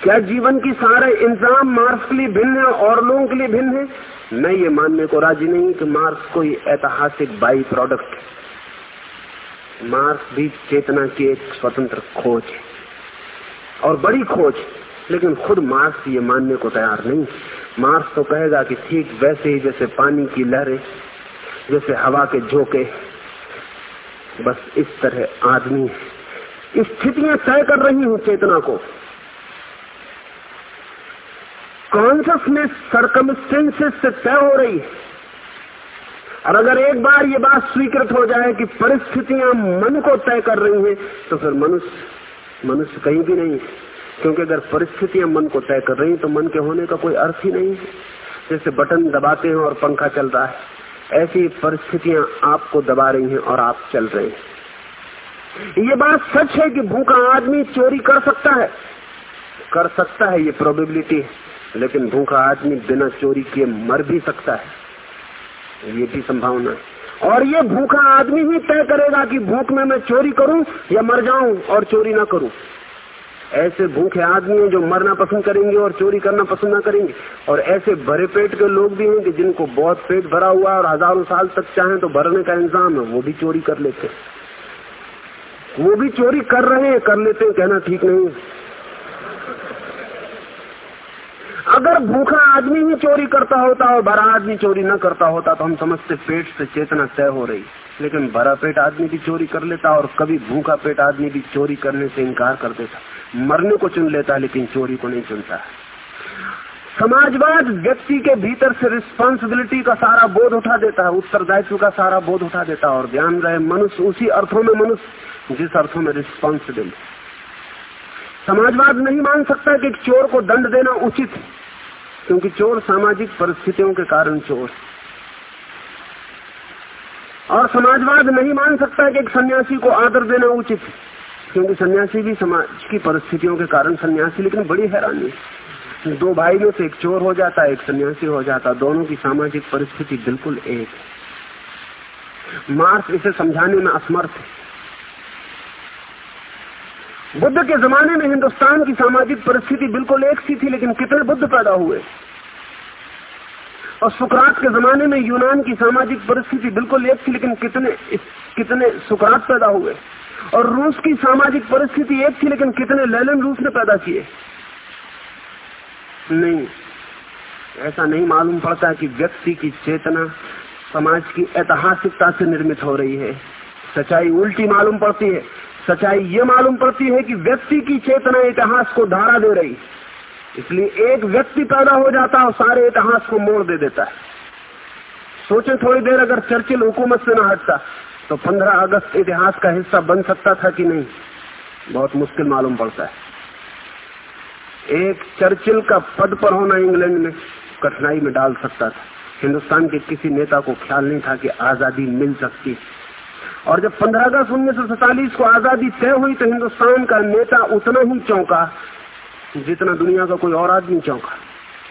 क्या जीवन की सारे इंतज़ाम मार्स के लिए भिन्न है और लोगों के लिए भिन्न है? मैं ये मानने को राज़ी नहीं कि मार्स कोई ऐतिहासिक बाई प्रोडक्ट है। मार्स भी चेतना की एक स्वतंत्र खोज है। और बड़ी खोज लेकिन खुद मार्स ये मानने को तैयार नहीं। मार्स तो कहेगा कि ठीक वैसे ही जैसे पानी की लहरें, जैसे हवा के झोंके। बस इस तरह आदमी स्थितियाँ तय कर रही हूँ चेतना को। कॉन्सियसनेस सरकमस्टेंसेस से तय हो रही है। और अगर एक बार ये बात स्वीकृत हो जाए कि परिस्थितियाँ मन को तय कर रही हैं तो फिर मनुष्य मनुष्य कहीं भी नहीं क्योंकि अगर परिस्थितियाँ मन को तय कर रही तो मन के होने का कोई अर्थ ही नहीं। है जैसे बटन दबाते हैं और पंखा चल रहा है, ऐसी परिस्थितियाँ आपको दबा रही हैं और आप चल रहे हैं। ये बात सच है कि भूखा आदमी चोरी कर सकता है। कर सकता है, ये प्रोबेबिलिटी है, लेकिन भूखा आदमी बिना चोरी किए मर भी सकता है। ये भी संभावना है। और ये भूखा आदमी ही तय करेगा कि भूख में मैं चोरी करूँ या मर जाऊँ और चोरी ना करूँ। ऐसे भूखे आदमी हैं जो मरना पसंद करेंगे और चोरी करना पसंद ना करेंगे। और ऐसे भरे पेट के लोग भी हैं कि जिनको बहुत पेट भरा हुआ और हज़ारों साल तक चाहे तो भरने का इंतज़ाम है, वो भी चोरी कर लेते हैं। वो भी चोरी कर रहे हैं, कर लेते हैं, कहना ठीक नहीं अगर भूखा आदमी ही चोरी करता होता और भरा आदमी चोरी न करता होता तो हम समझते पेट से चेतना तय हो रही लेकिन भरा पेट आदमी भी चोरी कर लेता और कभी भूखा पेट आदमी भी चोरी करने से इनकार कर देता। मरने को चुन लेता है लेकिन चोरी को नहीं चुनता। है समाजवाद व्यक्ति के भीतर से रिस्पॉन्सिबिलिटी का सारा बोध उठा देता है, उत्तरदायित्व का सारा बोध उठा देता है और ध्यान रहे, मनुष्य उसी अर्थों में मनुष्य जिस अर्थों में रिस्पॉन्सिबिल समाजवाद नहीं मान सकता कि चोर को दंड देना उचित है क्योंकि चोर सामाजिक परिस्थितियों के कारण चोर और समाजवाद नहीं मान सकता कि एक सन्यासी को आदर देना उचित है। क्योंकि सन्यासी भी समाज की परिस्थितियों के कारण सन्यासी, लेकिन बड़ी हैरानी दो भाई में से एक चोर हो जाता, एक सन्यासी हो जाता, दोनों की सामाजिक परिस्थिति बिल्कुल एक मार्क्स इसे समझाने में असमर्थ है। बुद्ध के जमाने में हिंदुस्तान की सामाजिक परिस्थिति बिल्कुल एक सी थी, लेकिन कितने बुद्ध पैदा हुए? और सुकरात के जमाने में यूनान की सामाजिक परिस्थिति बिल्कुल एक थी, लेकिन कितने कितने सुकरात पैदा हुए। और रूस की सामाजिक परिस्थिति एक थी, लेकिन कितने लैलन रूस ने पैदा किए। नहीं, ऐसा नहीं मालूम पड़ता कि व्यक्ति की चेतना समाज की ऐतिहासिकता से निर्मित हो रही है। सच्चाई उल्टी मालूम पड़ती है। सच्चाई ये मालूम पड़ती है कि व्यक्ति की चेतना इतिहास को धारा दे रही। इसलिए एक व्यक्ति पैदा हो जाता है और सारे इतिहास को मोड़ दे देता है। सोचे थोड़ी देर अगर चर्चिल हुकूमत से न हटता तो 15 अगस्त इतिहास का हिस्सा बन सकता था कि नहीं? बहुत मुश्किल मालूम पड़ता है। एक चर्चिल का पद पर होना इंग्लैंड में कठिनाई में डाल सकता था। हिंदुस्तान के किसी नेता को ख्याल नहीं था कि आज़ादी मिल सकती। और जब पंद्रह अगस्त उन्नीस को आज़ादी तय हुई तो हिंदुस्तान का नेता उतना ही चौंका जितना दुनिया का कोई और आदमी चौंका,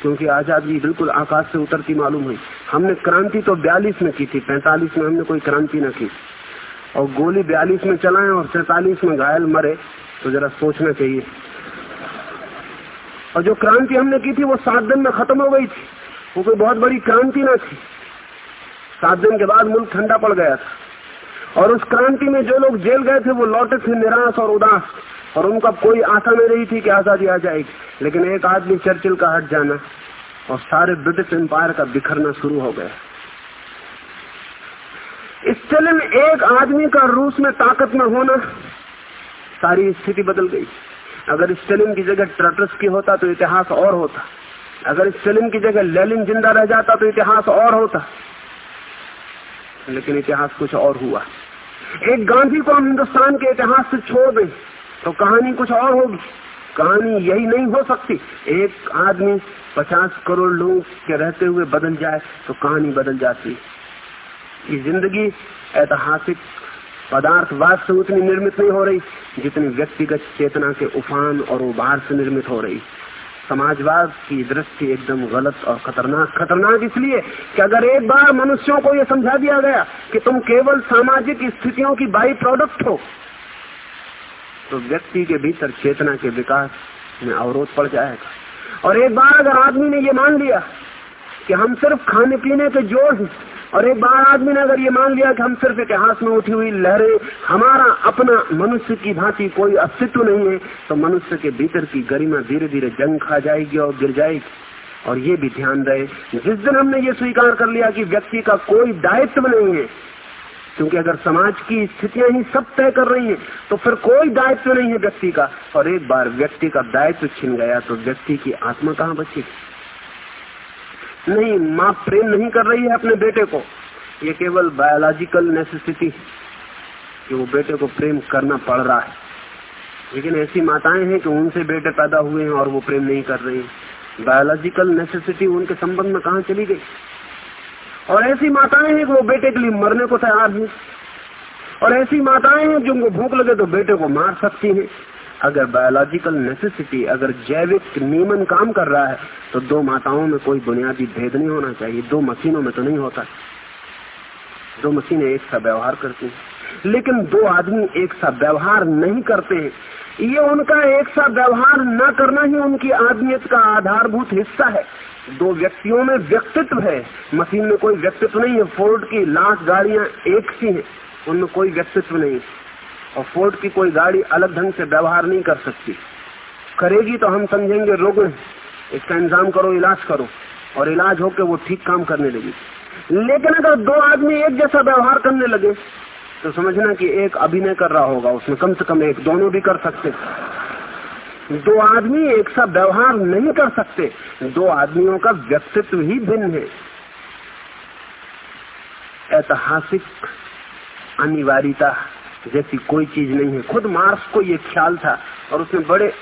क्योंकि आज़ादी बिल्कुल आकाश से उतरती मालूम हुई। हमने क्रांति तो बयालीस में की थी, पैंतालीस में हमने कोई क्रांति न की। और गोली बयालीस में चलाए और सैतालीस में घायल मरे तो जरा सोचना चाहिए। और जो क्रांति हमने की थी, वो सात दिन में खत्म हो गई थी। वो कोई बहुत बड़ी क्रांति ना थी। सात दिन के बाद मुल्क ठंडा पड़ गया था। और उस क्रांति में जो लोग जेल गए थे, वो लौटे थे निराश और उदास। और उनका कोई आशा नहीं रही थी कि आज़ादी आ जाएगी। लेकिन एक आदमी चर्चिल का हट जाना और सारे ब्रिटिश एम्पायर का बिखरना शुरू हो गया। स्टेलिन एक आदमी का रूस में ताकत में होना, सारी स्थिति बदल गई। अगर स्टेलिन की जगह ट्रटस की होता तो इतिहास और होता। अगर स्टेलिन की जगह लेलिन ज़िंदा रह जाता तो इतिहास और होता। लेकिन इतिहास कुछ और हुआ। एक गांधी को हम हिंदुस्तान के इतिहास से छोड़ दें। तो कहानी कुछ और होगी। कहानी यही नहीं हो सकती। एक आदमी पचास करोड़ लोगों के रहते हुए बदल जाए तो कहानी बदल जाती। ये ज़िंदगी ऐतिहासिक पदार्थवाद से उतनी निर्मित नहीं हो रही, जितनी व्यक्तिगत चेतना के उफान और उबार से निर्मित हो रही। समाजवाद की दृष्टि एकदम गलत और खतरनाक। खतरनाक इसलिए कि अगर एक बार मनुष्यों को यह समझा दिया गया कि तुम केवल सामाजिक स्थितियों की बाई प्रोडक्ट हो तो व्यक्ति के भीतर चेतना के विकास में अवरोध पड़ जाएगा। और एक बार अगर आदमी ने ये मान लिया कि हम सिर्फ़ खाने पीने के जोड़ हैं, और एक बार आदमी ने अगर ये मान लिया कि हम सिर्फ़ इतिहास में उठी हुई लहरें, हमारा अपना मनुष्य की भांति कोई अस्तित्व नहीं है तो मनुष्य के भीतर की गरिमा धीरे धीरे जंग खा जाएगी और गिर जाएगी। और ये भी ध्यान रहे, जिस दिन हमने ये स्वीकार कर लिया कि व्यक्ति का कोई दायित्व नहीं है क्योंकि अगर समाज की स्थितियाँ ही सब तय कर रही हैं तो फिर कोई दायित्व नहीं है व्यक्ति का। और एक बार व्यक्ति का दायित्व छिन गया तो व्यक्ति की आत्मा कहाँ बचेगी नहीं, माँ प्रेम नहीं कर रही है अपने बेटे को। ये केवल बायोलॉजिकल नेसेसिटी है कि वो बेटे को प्रेम करना पड़ रहा है। लेकिन ऐसी माताएँ हैं कि उनसे बेटे पैदा हुए हैं और वो प्रेम नहीं कर रही बायोलॉजिकल नेसेसिटी उनके संबंध में कहा चली गई? और ऐसी माताएँ हैं वो बेटे के लिए मरने को तैयार हैं। और ऐसी माताएँ हैं जिनको भूख लगे तो बेटे को मार सकती हैं। अगर बायोलॉजिकल नेसेसिटी अगर जैविक नियमन काम कर रहा है तो दो माताओं में कोई बुनियादी भेद नहीं होना चाहिए। दो मशीनों में तो नहीं होता। दो मशीनें एक सा व्यवहार करती हैं। लेकिन दो आदमी एक सा व्यवहार नहीं करते हैं। ये उनका एक सा व्यवहार न करना ही उनकी आदमियत का आधारभूत हिस्सा है। दो व्यक्तियों में व्यक्तित्व है। मशीन में कोई व्यक्तित्व नहीं है। फोर्ड की लाख गाड़ियाँ एक सी हैं। उनमें कोई व्यक्तित्व नहीं। और फोर्ड की कोई गाड़ी अलग ढंग से व्यवहार नहीं कर सकती। करेगी तो हम समझेंगे रोग इसका इंतज़ाम करो, इलाज करो। और इलाज होकर वो ठीक काम करने लगी। लेकिन अगर दो आदमी एक जैसा व्यवहार करने लगे तो समझना कि एक अभिनय कर रहा होगा। उसमें कम से कम एक दोनों भी कर सकते। दो आदमी एक सा व्यवहार नहीं कर सकते। दो आदमियों का व्यक्तित्व ही भिन्न है। ऐतिहासिक अनिवार्यता जैसी कोई चीज़ नहीं है। खुद मार्क्स को ये ख्याल था और उसने बड़े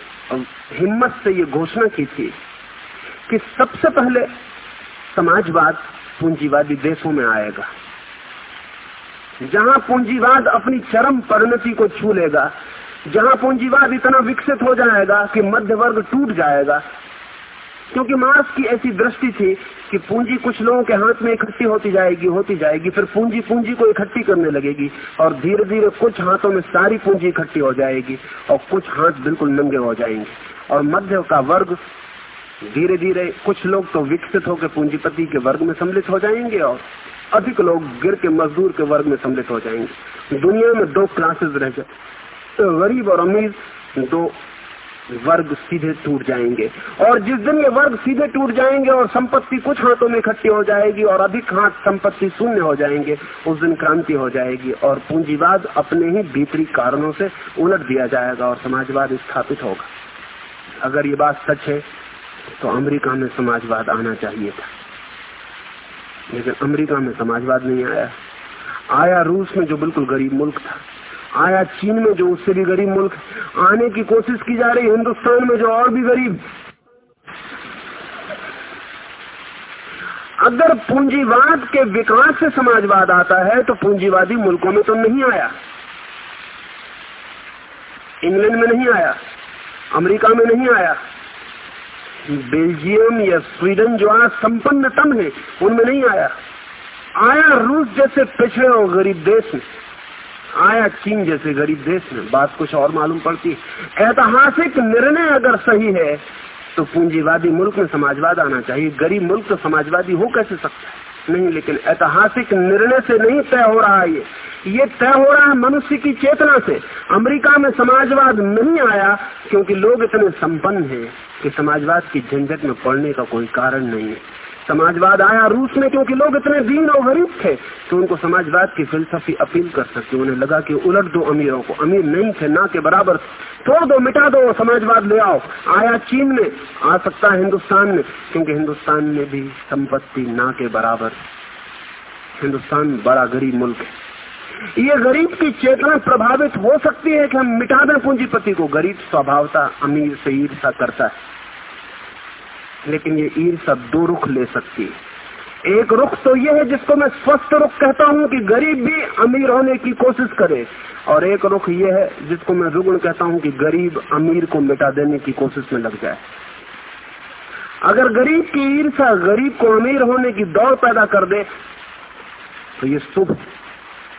हिम्मत से ये घोषणा की थी कि सबसे पहले समाजवाद पूंजीवादी देशों में आएगा। जहाँ पूंजीवाद अपनी चरम परिणति को छू लेगा जहाँ पूंजीवाद इतना विकसित हो जाएगा कि मध्य वर्ग टूट जाएगा। क्योंकि मार्क्स की ऐसी दृष्टि थी कि पूंजी कुछ लोगों के हाथ में इकट्ठी होती जाएगी होती जाएगी, फिर पूंजी पूंजी को इकट्ठी करने लगेगी और धीरे धीरे कुछ हाथों में सारी पूंजी इकट्ठी हो जाएगी और कुछ हाथ बिल्कुल नंगे हो जाएँगे। और मध्य का वर्ग धीरे धीरे कुछ लोग तो विकसित होकर पूंजीपति के वर्ग में सम्मिलित हो जाएँगे और अधिक लोग गिर के मजदूर के वर्ग में सम्मिलित हो जाएँगे। दुनिया में दो क्लासेस रह जाए तो गरीब और अमीर दो वर्ग सीधे टूट जाएँगे। और जिस दिन ये वर्ग सीधे टूट जाएँगे और संपत्ति कुछ हाथों में इकट्ठी हो जाएगी और अधिक हाथ संपत्ति शून्य हो जाएँगे, उस दिन क्रांति हो जाएगी और पूंजीवाद अपने ही भीतरी कारणों से उलट दिया जाएगा और समाजवाद स्थापित होगा। अगर ये बात सच है तो अमेरिका में समाजवाद आना चाहिए था। लेकिन अमेरिका में समाजवाद नहीं आया। आया रूस में जो बिल्कुल गरीब मुल्क था। आया चीन में जो उससे भी गरीब मुल्क आने की कोशिश की जा रही हिंदुस्तान में जो और भी गरीब। अगर पूंजीवाद के विकास से समाजवाद आता है तो पूंजीवादी मुल्कों में तो नहीं आया। इंग्लैंड में नहीं आया। अमेरिका में नहीं आया। बेल्जियम या स्वीडन जो आज संपन्नतम है, उनमें नहीं आया। आया रूस जैसे पिछड़े और गरीब देश में। आया चीन जैसे गरीब देश में, बात कुछ और मालूम पड़ती ऐतिहासिक निर्णय अगर सही है तो पूंजीवादी मुल्क में समाजवाद आना चाहिए। गरीब मुल्क तो समाजवादी हो कैसे सकता है? नहीं, लेकिन ऐतिहासिक निर्णय से नहीं तय हो रहा है ये। ये तय हो रहा है मनुष्य की चेतना से। अमेरिका में समाजवाद नहीं आया, क्योंकि लोग इतने संपन्न हैं कि समाजवाद की झंझट में पड़ने का कोई कारण नहीं है। समाजवाद आया रूस में क्योंकि लोग इतने दीन और गरीब थे तो उनको समाजवाद की फिलसफी अपील कर सकते उन्हें लगा कि उलट दो अमीरों को। अमीर नहीं थे, ना के बराबर। तोड़ दो, मिटा दो, समाजवाद ले आओ। आया चीन में, आ सकता है हिंदुस्तान में, क्योंकि हिंदुस्तान में भी संपत्ति ना के बराबर। हिंदुस्तान बड़ा गरीब मुल्क है। ये गरीब की चेतना प्रभावित हो सकती है कि हम मिटा दें पूंजीपति को। गरीब स्वभावता अमीर से ईर्षा करता है। लेकिन ये ईर्षा दो रुख ले सकती है। एक रुख तो ये है जिसको मैं स्वस्थ रुख कहता हूँ कि गरीब भी अमीर होने की कोशिश करे। और एक रुख ये है जिसको मैं रुग्ण कहता हूँ कि गरीब अमीर को मिटा देने की कोशिश में लग जाए। अगर गरीब की ईर्षा गरीब को अमीर होने की दौड़ पैदा कर दे तो ये शुभ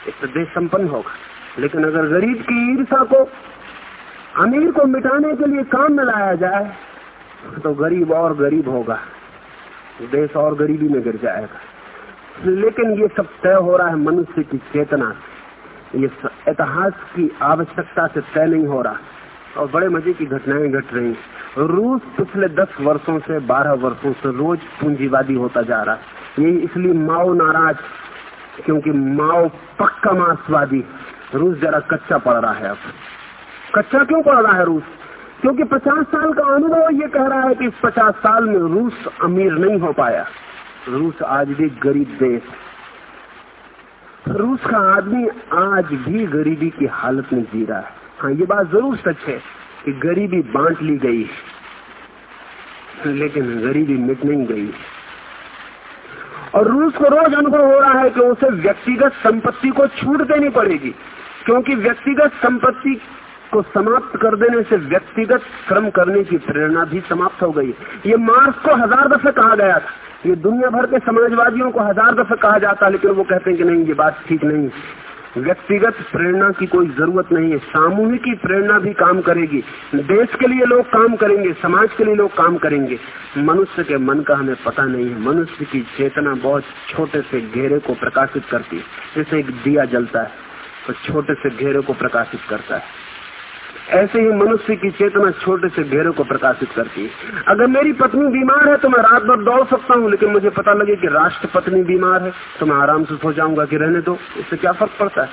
एक तो देश संपन्न होगा। लेकिन अगर गरीब की ईर्षा को अमीर को मिटाने के लिए काम में लाया जाए तो गरीब और गरीब होगा। देश और गरीबी में गिर जाएगा। लेकिन ये सब तय हो रहा है मनुष्य की चेतना ये इतिहास की आवश्यकता से तय नहीं हो रहा। और बड़े मज़े की घटनाएँ घट रही रूस पिछले दस वर्षों से, बारह वर्षों से रोज पूंजीवादी होता जा रहा है। यही इसलिए माओ नाराज़, क्योंकि माओ पक्का मार्क्सवादी। रूस जरा कच्चा पड़ रहा है अब। कच्चा क्यों पड़ रहा है रूस? क्योंकि 50 साल का अनुभव ये कह रहा है कि इस 50 साल में रूस अमीर नहीं हो पाया। रूस आज भी गरीब देश रूस का आदमी आज भी गरीबी की हालत में जी रहा है। हाँ ये बात ज़रूर सच है कि गरीबी बांट ली गई लेकिन गरीबी मिट नहीं गई और रूस को रोज अनुभव हो रहा है कि उसे व्यक्तिगत संपत्ति को छूट देनी पड़ेगी, क्योंकि व्यक्तिगत संपत्ति को समाप्त कर देने से व्यक्तिगत श्रम करने की प्रेरणा भी समाप्त हो गई ये मार्क्स को हज़ार दफे कहा गया था। ये दुनिया भर के समाजवादियों को हज़ार दफे कहा जाता है, लेकिन वो कहते हैं कि नहीं, ये बात ठीक नहीं व्यक्तिगत प्रेरणा की कोई ज़रूरत नहीं है। सामूहिक की प्रेरणा भी काम करेगी। देश के लिए लोग काम करेंगे, समाज के लिए लोग काम करेंगे। मनुष्य के मन का हमें पता नहीं है। मनुष्य की चेतना बहुत छोटे से घेरे को प्रकाशित करती है। जैसे एक दिया जलता है तो छोटे से घेरे को प्रकाशित करता है। ऐसे ही मनुष्य की चेतना छोटे से घेरे को प्रकाशित करती है। अगर मेरी पत्नी बीमार है तो मैं रात भर दौड़ सकता हूँ, लेकिन मुझे पता लगे कि राष्ट्र पत्नी बीमार है तो मैं आराम से सो जाऊँगा कि रहने दो। इससे क्या फ़र्क पड़ता है?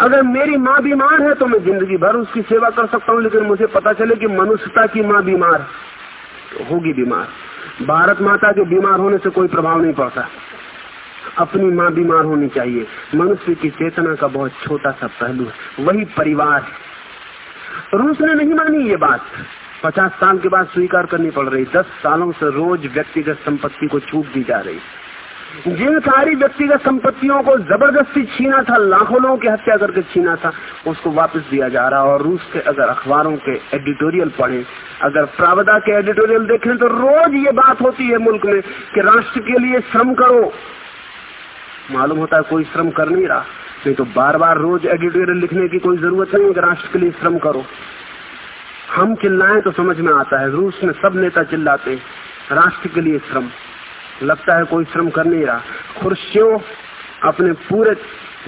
अगर मेरी माँ बीमार है तो मैं ज़िंदगी भर उसकी सेवा कर सकता हूँ, लेकिन मुझे पता चले कि मनुष्यता की माँ बीमार तो होगी बीमार। भारत माता के बीमार होने से कोई प्रभाव नहीं पड़ता। अपनी माँ बीमार होनी चाहिए। मनुष्य की चेतना का बहुत छोटा सा पहलू है। वही परिवार रूस ने नहीं मानी ये बात। पचास साल के बाद स्वीकार करनी पड़ रही। दस सालों से रोज व्यक्तिगत संपत्ति को छूट दी जा रही। जिन सारी व्यक्तिगत संपत्तियों को ज़बरदस्ती छीना था, लाखों लोगों की हत्या करके छीना था, उसको वापस दिया जा रहा। और रूस के अगर अखबारों के एडिटोरियल पढ़े, अगर प्रावधा के एडिटोरियल देखें तो रोज ये बात होती है मुल्क में कि राष्ट्र के लिए श्रम करो। मालूम होता है कोई श्रम कर नहीं रहा। नहीं तो बार बार रोज एडिटोरियल लिखने की कोई ज़रूरत नहीं है राष्ट्र के लिए श्रम करो। हम चिल्लाएँ तो समझ में आता है। रूस में सब नेता चिल्लाते राष्ट्र के लिए श्रम। लगता है कोई श्रम कर नहीं रहा। खुर्शियों अपने पूरे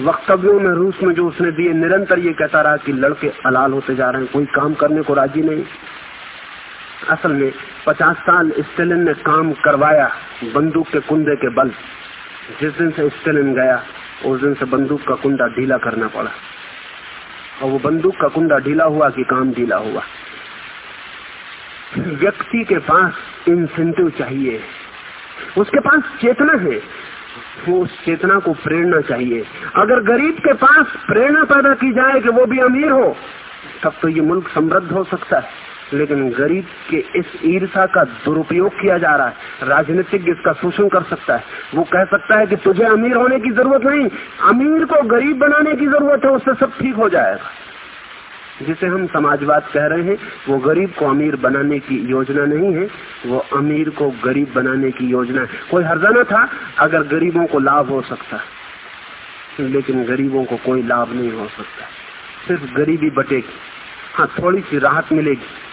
वक्तव्यों में रूस में जो उसने दिए, निरंतर ये कहता रहा कि लड़के अलाल होते जा रहे हैं, कोई काम करने को राज़ी नहीं। असल में पचास साल स्टेलिन ने काम करवाया बंदूक के कुंदे के बल। जिस दिन से स्टेलिन गया, उस दिन से बंदूक का कुंडा ढीला करना पड़ा। और वो बंदूक का कुंडा ढीला हुआ कि काम ढीला हुआ। व्यक्ति के पास इंसेंटिव चाहिए। उसके पास चेतना है। वो उस चेतना को प्रेरणा चाहिए। अगर गरीब के पास प्रेरणा पैदा की जाए कि वो भी अमीर हो, तब तो ये मुल्क समृद्ध हो सकता है। लेकिन गरीब के इस ईर्षा का दुरुपयोग किया जा रहा है। राजनीतिक इसका शोषण कर सकता है। वो कह सकता है कि तुझे अमीर होने की ज़रूरत नहीं। अमीर को गरीब बनाने की ज़रूरत है, उससे सब ठीक हो जाएगा। जिसे हम समाजवाद कह रहे हैं, वो गरीब को अमीर बनाने की योजना नहीं है। वो अमीर को गरीब बनाने की योजना है। कोई हर्जाना था? अगर गरीबों को लाभ हो सकता लेकिन गरीबों को कोई लाभ नहीं हो सकता। सिर्फ़ गरीबी बटेगी। हाँ थोड़ी सी राहत मिलेगी।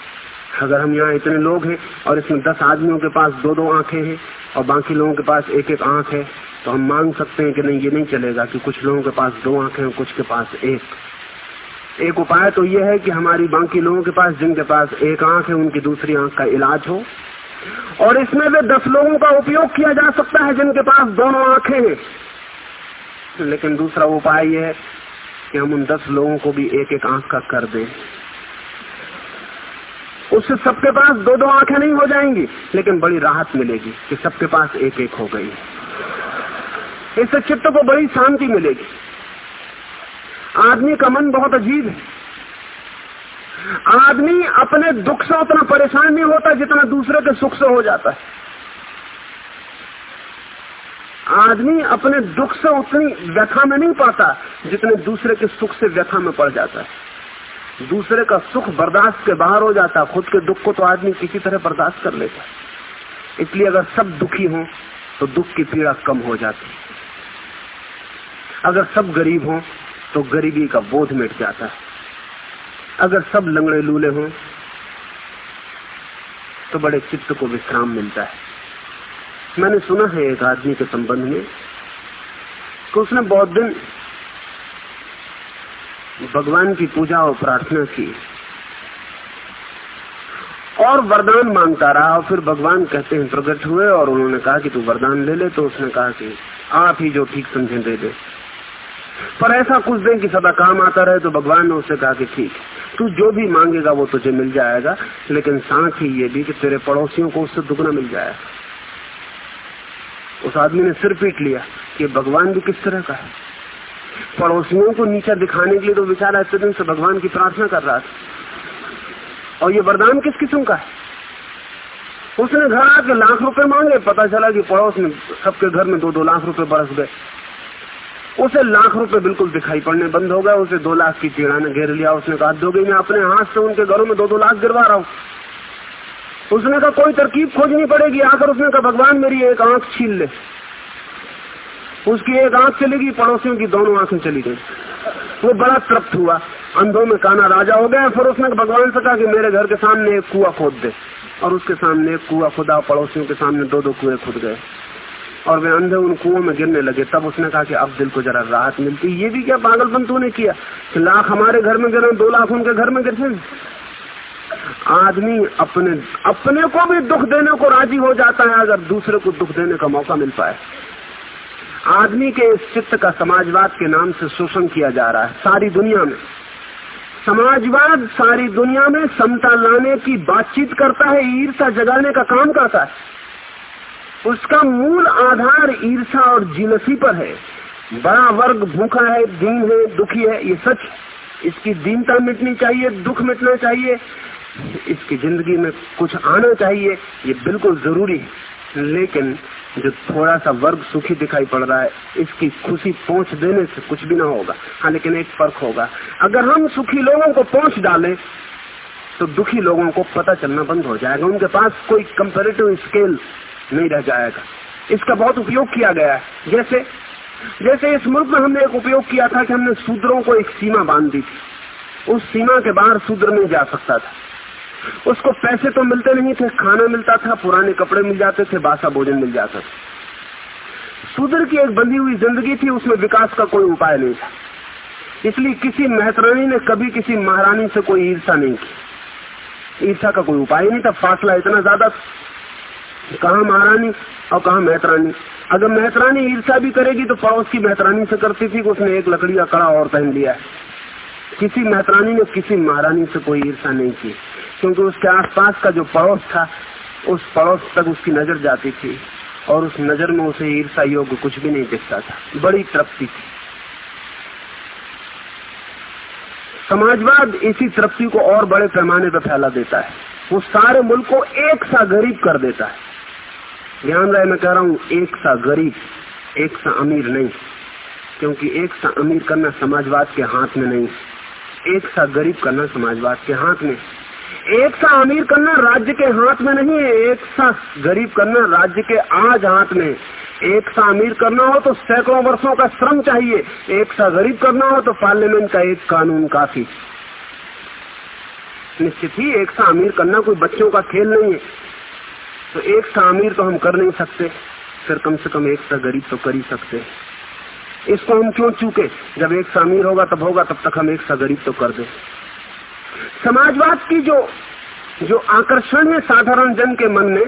अगर हम यहाँ इतने लोग हैं और इसमें दस आदमियों के पास दो दो आँखें हैं और बाकी लोगों के पास एक एक आँख है तो हम मांग सकते हैं कि नहीं, ये नहीं चलेगा कि कुछ लोगों के पास दो आँखें हैं कुछ के पास एक। एक उपाय तो यह है कि हमारी बाकी लोगों के पास जिनके पास एक आँख है, उनकी दूसरी आँख का इलाज हो। और इसमें वे दस लोगों का उपयोग किया जा सकता है जिनके पास दोनों आँखें हैं। लेकिन दूसरा उपाय यह है कि हम उन दस लोगों को भी एक एक आँख का कर दें। उससे सबके पास दो दो आँखें नहीं हो जाएँगी। लेकिन बड़ी राहत मिलेगी कि सबके पास एक एक हो गई। इससे चित्त को बड़ी शांति मिलेगी। आदमी का मन बहुत अजीब है। आदमी अपने दुख से उतना परेशान नहीं होता जितना दूसरे के सुख से हो जाता है। आदमी अपने दुख से उतनी व्यथा में नहीं पाता जितने दूसरे के सुख से व्यथा में पड़ जाता है। दूसरे का सुख बर्दाश्त के बाहर हो जाता, खुद के दुख को तो आदमी किसी तरह बर्दाश्त कर लेता। इसलिए अगर सब दुखी हों तो दुख की पीड़ा कम हो जाती। अगर सब गरीब हों तो गरीबी का बोध मिट जाता। है अगर सब लंगड़े लूले हों तो बड़े चित्त को विश्राम मिलता है। मैंने सुना है एक आदमी के संबंध में, कि उसने बहुत दिन भगवान की पूजा और प्रार्थना की। और वरदान माँगता रहा और फिर भगवान कहते हैं, प्रकट हुए और उन्होंने कहा कि तू वरदान ले ले तो उसने कहा कि आप ही जो ठीक समझे दे दे। पर ऐसा कुछ दें कि सदा काम आता रहे तो भगवान ने उससे कहा कि ठीक, तू जो भी मांगेगा वो तुझे मिल जाएगा, लेकिन साथ ही ये भी कि तेरे पड़ोसियों को उससे दुगना मिल जाएगा उस आदमी ने सिर पीट लिया कि भगवान भी किस तरह का है? पड़ोसियों को नीचा दिखाने के लिए तो बेचारा इतने दिन से भगवान की प्रार्थना कर रहा था। और ये वरदान किस किस्म का है? उसने घर आके लाख रुपए मांगे, पता चला कि पड़ोस में, सबके घर में दो दो लाख रुपए बरस गए। उसे लाख रुपए बिल्कुल दिखाई पड़ने बंद हो गए, उसे दो लाख की पीड़ा ने घेर लिया, उसने कहा दो गई मैं अपने हाथ से उनके घरों में दो दो लाख गिरवा रहा हूँ। उसने कहा, कोई तरकीब खोजनी पड़ेगी। आकर उसने कहा, भगवान मेरी एक आँख छीन ले। उसकी एक आँख चली गई पड़ोसियों की दोनों आँखें चली गई। वो बड़ा तृप्त हुआ। अंधों में काना राजा हो गया, फिर उसने भगवान से कहा कि मेरे घर के सामने एक कुआ खोद दे। और उसके सामने एक कुआ खुदा, पड़ोसियों के सामने दो दो कुएँ खुद गए। और वे अंधे उन कुओं में गिरने लगे। तब उसने कहा कि अब दिल को जरा राहत मिलती ये भी क्या पागलपन तूने किया? कि लाख हमारे घर में गिरे, दो लाख उनके घर में गिरते आदमी अपने अपने को भी दुख देने को राज़ी हो जाता है, अगर दूसरे को दुख देने का मौका मिल पाए। आदमी के इस चित्त का समाजवाद के नाम से शोषण किया जा रहा है सारी दुनिया में। समाजवाद सारी दुनिया में समता लाने की बातचीत करता है ईर्षा जगाने का काम करता है। उसका मूल आधार ईर्षा और जीनसी पर है। बड़ा वर्ग भूखा है, दीन है, दुखी है, ये सच। इसकी दीनता मिटनी चाहिए, दुख मिटना चाहिए। इसकी ज़िंदगी में कुछ आना चाहिए, ये बिल्कुल ज़रूरी है। लेकिन जो थोड़ा सा वर्ग सुखी दिखाई पड़ रहा है, इसकी खुशी पहुँच देने से कुछ भी ना होगा। हाँ लेकिन एक फ़र्क होगा। अगर हम सुखी लोगों को पहुँच डालें तो दुखी लोगों को पता चलना बंद हो जाएगा। उनके पास कोई कंपेरेटिव स्केल नहीं रह जाएगा। इसका बहुत उपयोग किया गया है। जैसे जैसे इस मुल्क में हमने एक उपयोग किया था कि हमने सूद्रों को एक सीमा बाँध दी थी। उस सीमा के बाहर सूद्र नहीं जा सकता था। उसको पैसे तो मिलते नहीं थे खाना मिलता था, पुराने कपड़े मिल जाते थे, बासा भोजन मिल जाता था। शूद्र की एक बंधी हुई ज़िंदगी थी, उसमें विकास का कोई उपाय नहीं था। इसलिए किसी महतरानी ने कभी किसी महारानी से कोई ईर्षा नहीं की। ईर्षा का कोई उपाय नहीं था, फासला इतना ज़्यादा कहा महारानी और कहा मेहतरानी? अगर मेहतरानी ईर्षा भी करेगी तो पड़ोस की मेहतरानी से करती थी उसने एक लकड़ी का कड़ा और पहन लिया किसी मेहतरानी ने किसी महारानी से कोई ईर्षा नहीं की। क्योंकि उसके आसपास का जो पड़ोस था, उस पड़ोस तक उसकी नज़र जाती थी और उस नज़र में उसे ईर्षा योग्य कुछ भी नहीं दिखता था। बड़ी तृप्ति थी। समाजवाद इसी तृप्ति को और बड़े पैमाने पर फैला देता है। वो सारे मुल्क को एक सा गरीब कर देता है। ध्यान रहे मैं कह रहा हूँ, एक सा गरीब, एक सा अमीर नहीं। क्योंकि एक सा अमीर करना समाजवाद के हाथ में नहीं, एक सा गरीब करना समाजवाद के हाथ में। एक सा अमीर करना राज्य के हाथ में नहीं है, एक सा गरीब करना राज्य के आज हाथ में एक सा अमीर करना हो तो सैकड़ों वर्षों का श्रम चाहिए, एक सा गरीब करना हो तो पार्लियामेंट का एक कानून काफ़ी। निश्चित ही एक सा अमीर करना कोई बच्चों का खेल नहीं है। तो एक सा अमीर तो हम कर नहीं सकते, फिर कम से कम एक सा गरीब तो कर ही सकते इसको हम क्यों चूके? जब एक सा अमीर होगा, तब होगा, तब तक हम एक सा गरीब तो कर दे। समाजवाद की जो जो आकर्षण है साधारण जन के मन में,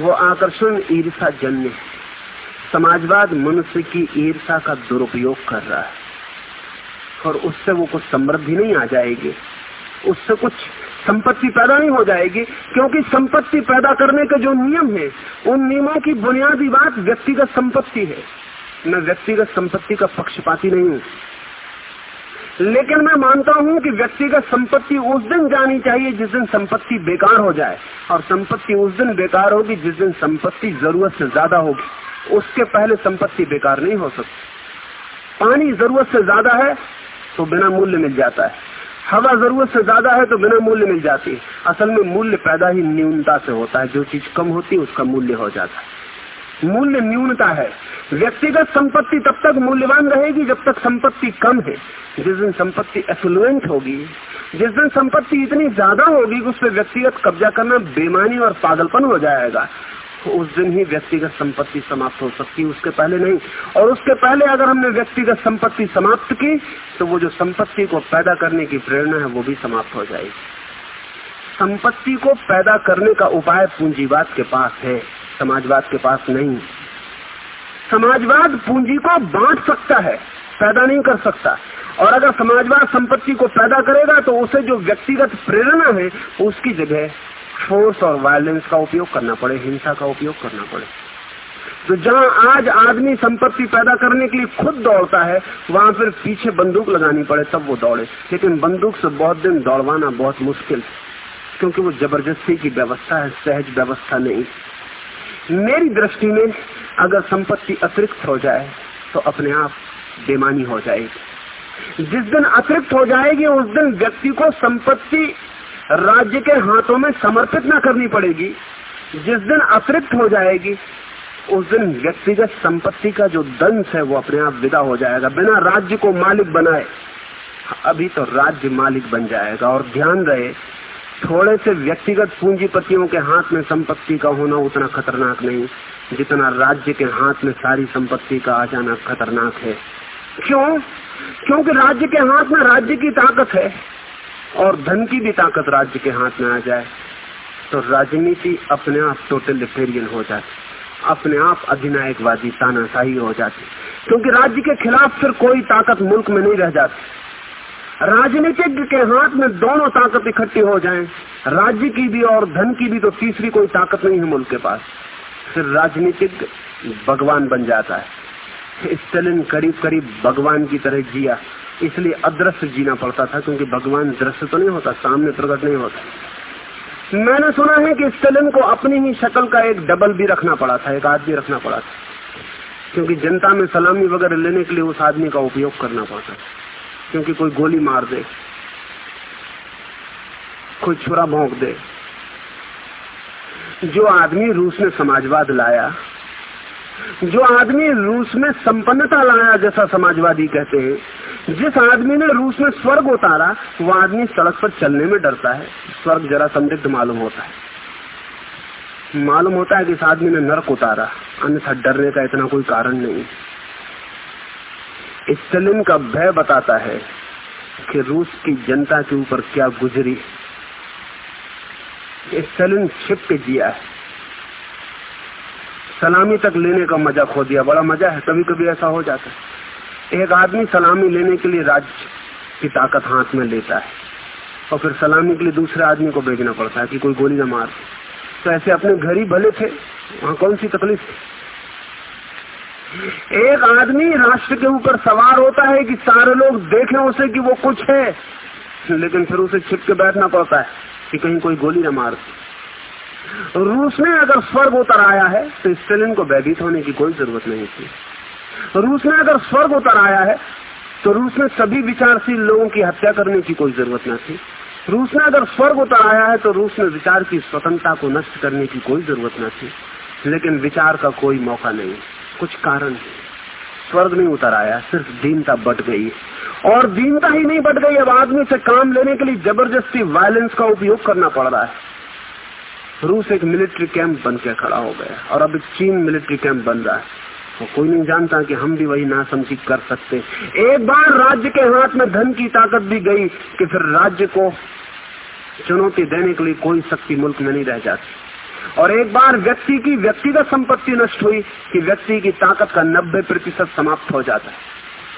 वो आकर्षण ईर्षा जन्य है। समाजवाद मनुष्य की ईर्षा का दुरुपयोग कर रहा है। और उससे वो कुछ समृद्धि नहीं आ जाएगी। उससे कुछ संपत्ति पैदा नहीं हो जाएगी, क्योंकि संपत्ति पैदा करने के जो नियम है, उन नियमों की बुनियादी बात व्यक्तिगत संपत्ति है। मैं व्यक्तिगत संपत्ति का पक्षपाती नहीं हूँ। लेकिन मैं मानता हूँ कि व्यक्तिगत संपत्ति उस दिन जानी चाहिए जिस दिन संपत्ति बेकार हो जाए। और संपत्ति उस दिन बेकार होगी जिस दिन संपत्ति ज़रूरत से ज़्यादा होगी। उसके पहले संपत्ति बेकार नहीं हो सकती। पानी ज़रूरत से ज़्यादा है तो बिना मूल्य मिल जाता है। हवा ज़रूरत से ज़्यादा है तो बिना मूल्य मिल जाती है। असल में मूल्य पैदा ही न्यूनता से होता है। जो चीज़ कम होती है, उसका मूल्य हो जाता है। मूल्य न्यूनता है। व्यक्तिगत संपत्ति तब तक मूल्यवान रहेगी जब तक संपत्ति कम है। जिस दिन संपत्ति एफ्लुएंट होगी, जिस दिन संपत्ति इतनी ज़्यादा होगी कि उस पर व्यक्तिगत कब्जा करना बेमानी और पागलपन हो जाएगा। उस दिन ही व्यक्तिगत संपत्ति समाप्त हो सकती है, उसके पहले नहीं। और उसके पहले अगर हमने व्यक्तिगत संपत्ति समाप्त की तो वो जो संपत्ति को पैदा करने की प्रेरणा है, वो भी समाप्त हो जाएगी। संपत्ति को पैदा करने का उपाय पूंजीवाद के पास है। समाजवाद के पास नहीं। समाजवाद पूंजी को बांट सकता है, पैदा नहीं कर सकता। और अगर समाजवाद संपत्ति को पैदा करेगा तो उसे जो व्यक्तिगत प्रेरणा है, उसकी जगह फोर्स और वायलेंस का उपयोग करना पड़े, हिंसा का उपयोग करना पड़े। तो जहाँ आज आदमी संपत्ति पैदा करने के लिए खुद दौड़ता है, वहाँ फिर पीछे बंदूक लगानी पड़े, तब वो दौड़े। लेकिन बंदूक से बहुत दिन दौड़वाना बहुत मुश्किल, क्योंकि वो ज़बरदस्ती की व्यवस्था है, सहज व्यवस्था नहीं। मेरी दृष्टि में अगर संपत्ति अतिरिक्त हो जाए तो अपने आप बेमानी हो जाएगी। जिस दिन अतिरिक्त हो जाएगी, उस दिन व्यक्ति को संपत्ति राज्य के हाथों में समर्पित ना करनी पड़ेगी। जिस दिन अतिरिक्त हो जाएगी, उस दिन व्यक्तिगत संपत्ति का जो दंश है, वो अपने आप विदा हो जाएगा। बिना राज्य को मालिक बनाए, अभी तो राज्य मालिक बन जाएगा। और ध्यान रहे थोड़े से व्यक्तिगत पूंजीपतियों के हाथ में संपत्ति का होना उतना खतरनाक नहीं, जितना राज्य के हाथ में सारी संपत्ति का आ जाना खतरनाक है। क्यों? क्योंकि राज्य के हाथ में राज्य की ताकत है, और धन की भी ताकत राज्य के हाथ में आ जाए तो राजनीति अपने आप टोटलिटेरियन हो जाती, अपने आप अधिनायकवादी, तानाशाही हो जाती। क्योंकि राज्य के खिलाफ फिर कोई ताकत मुल्क में नहीं रह जाती। राजनीतिज्ञ के हाथ में दोनों ताकत इकट्ठी हो जाएँ, राज्य की भी और धन की भी तो तीसरी कोई ताकत नहीं है मुल्क के पास। फिर राजनीतिज्ञ भगवान बन जाता है। स्टेलिन करीब करीब भगवान की तरह जिया। इसलिए अदृश्य जीना पड़ता था क्योंकि भगवान दृश्य तो नहीं होता सामने प्रकट नहीं होता। मैंने सुना है कि स्टेलिन को अपनी ही शक्ल का एक डबल भी रखना पड़ा था एक आदमी रखना पड़ा था। क्योंकि जनता में सलामी वगैरह लेने के लिए उस आदमी का उपयोग करना पड़ता था। क्योंकि कोई गोली मार दे, कोई छुरा भोंक दे। जो आदमी रूस में समाजवाद लाया, जो आदमी रूस में संपन्नता लाया जैसा समाजवादी कहते हैं, जिस आदमी ने रूस में स्वर्ग उतारा, वो आदमी सड़क पर चलने में डरता है। स्वर्ग जरा संदिग्ध मालूम होता है। मालूम होता है कि इस आदमी ने नरक उतारा, अन्यथा डरने का इतना कोई कारण नहीं। स्टेलिन का भय बताता है कि रूस की जनता के ऊपर क्या गुजरी। स्टेलिन छिप के जिया है। सलामी तक लेने का मज़ा खो दिया। बड़ा मज़ा है। कभी कभी ऐसा हो जाता है। एक आदमी सलामी लेने के लिए राज्य की ताकत हाथ में लेता है और फिर सलामी के लिए दूसरे आदमी को भेजना पड़ता है कि कोई गोली न मार। तो ऐसे अपने घर ही भले थे। वहाँ कौन सी तकलीफ़ थी? एक आदमी राष्ट्र के ऊपर सवार होता है कि सारे लोग देखें उसे कि वो कुछ है। लेकिन फिर उसे छिप के बैठना पड़ता है कि कहीं कोई गोली न मार रूस में अगर स्वर्ग उतर आया है तो स्टेलिन को भयभीत होने की कोई ज़रूरत नहीं थी। रूस में अगर स्वर्ग उतर आया है तो रूस में सभी विचारशील लोगों की हत्या करने की कोई ज़रूरत न थी। रूस में अगर स्वर्ग उतर आया है तो रूस में विचार की स्वतंत्रता को नष्ट करने की कोई ज़रूरत न थी। लेकिन विचार का कोई मौका नहीं। कुछ कारण। है स्वर्ग नहीं उतर आया, सिर्फ़ दीनता बढ़ गई। और दीनता ही नहीं बढ़ गई, अब आदमी से काम लेने के लिए ज़बरदस्ती वायलेंस का उपयोग करना पड़ रहा है। रूस एक मिलिट्री कैंप बन के खड़ा हो गया, और अब चीन मिलिट्री कैंप बन रहा है। तो कोई नहीं जानता कि हम भी वही नासमझी कर सकते एक बार राज्य के हाथ में धन की ताकत भी गई कि फिर राज्य को चुनौती देने के लिए कोई शक्ति मुल्क में नहीं रह जाती। और एक बार व्यक्ति की व्यक्तिगत संपत्ति नष्ट हुई कि व्यक्ति की ताकत का नब्बे प्रतिशत समाप्त हो जाता है।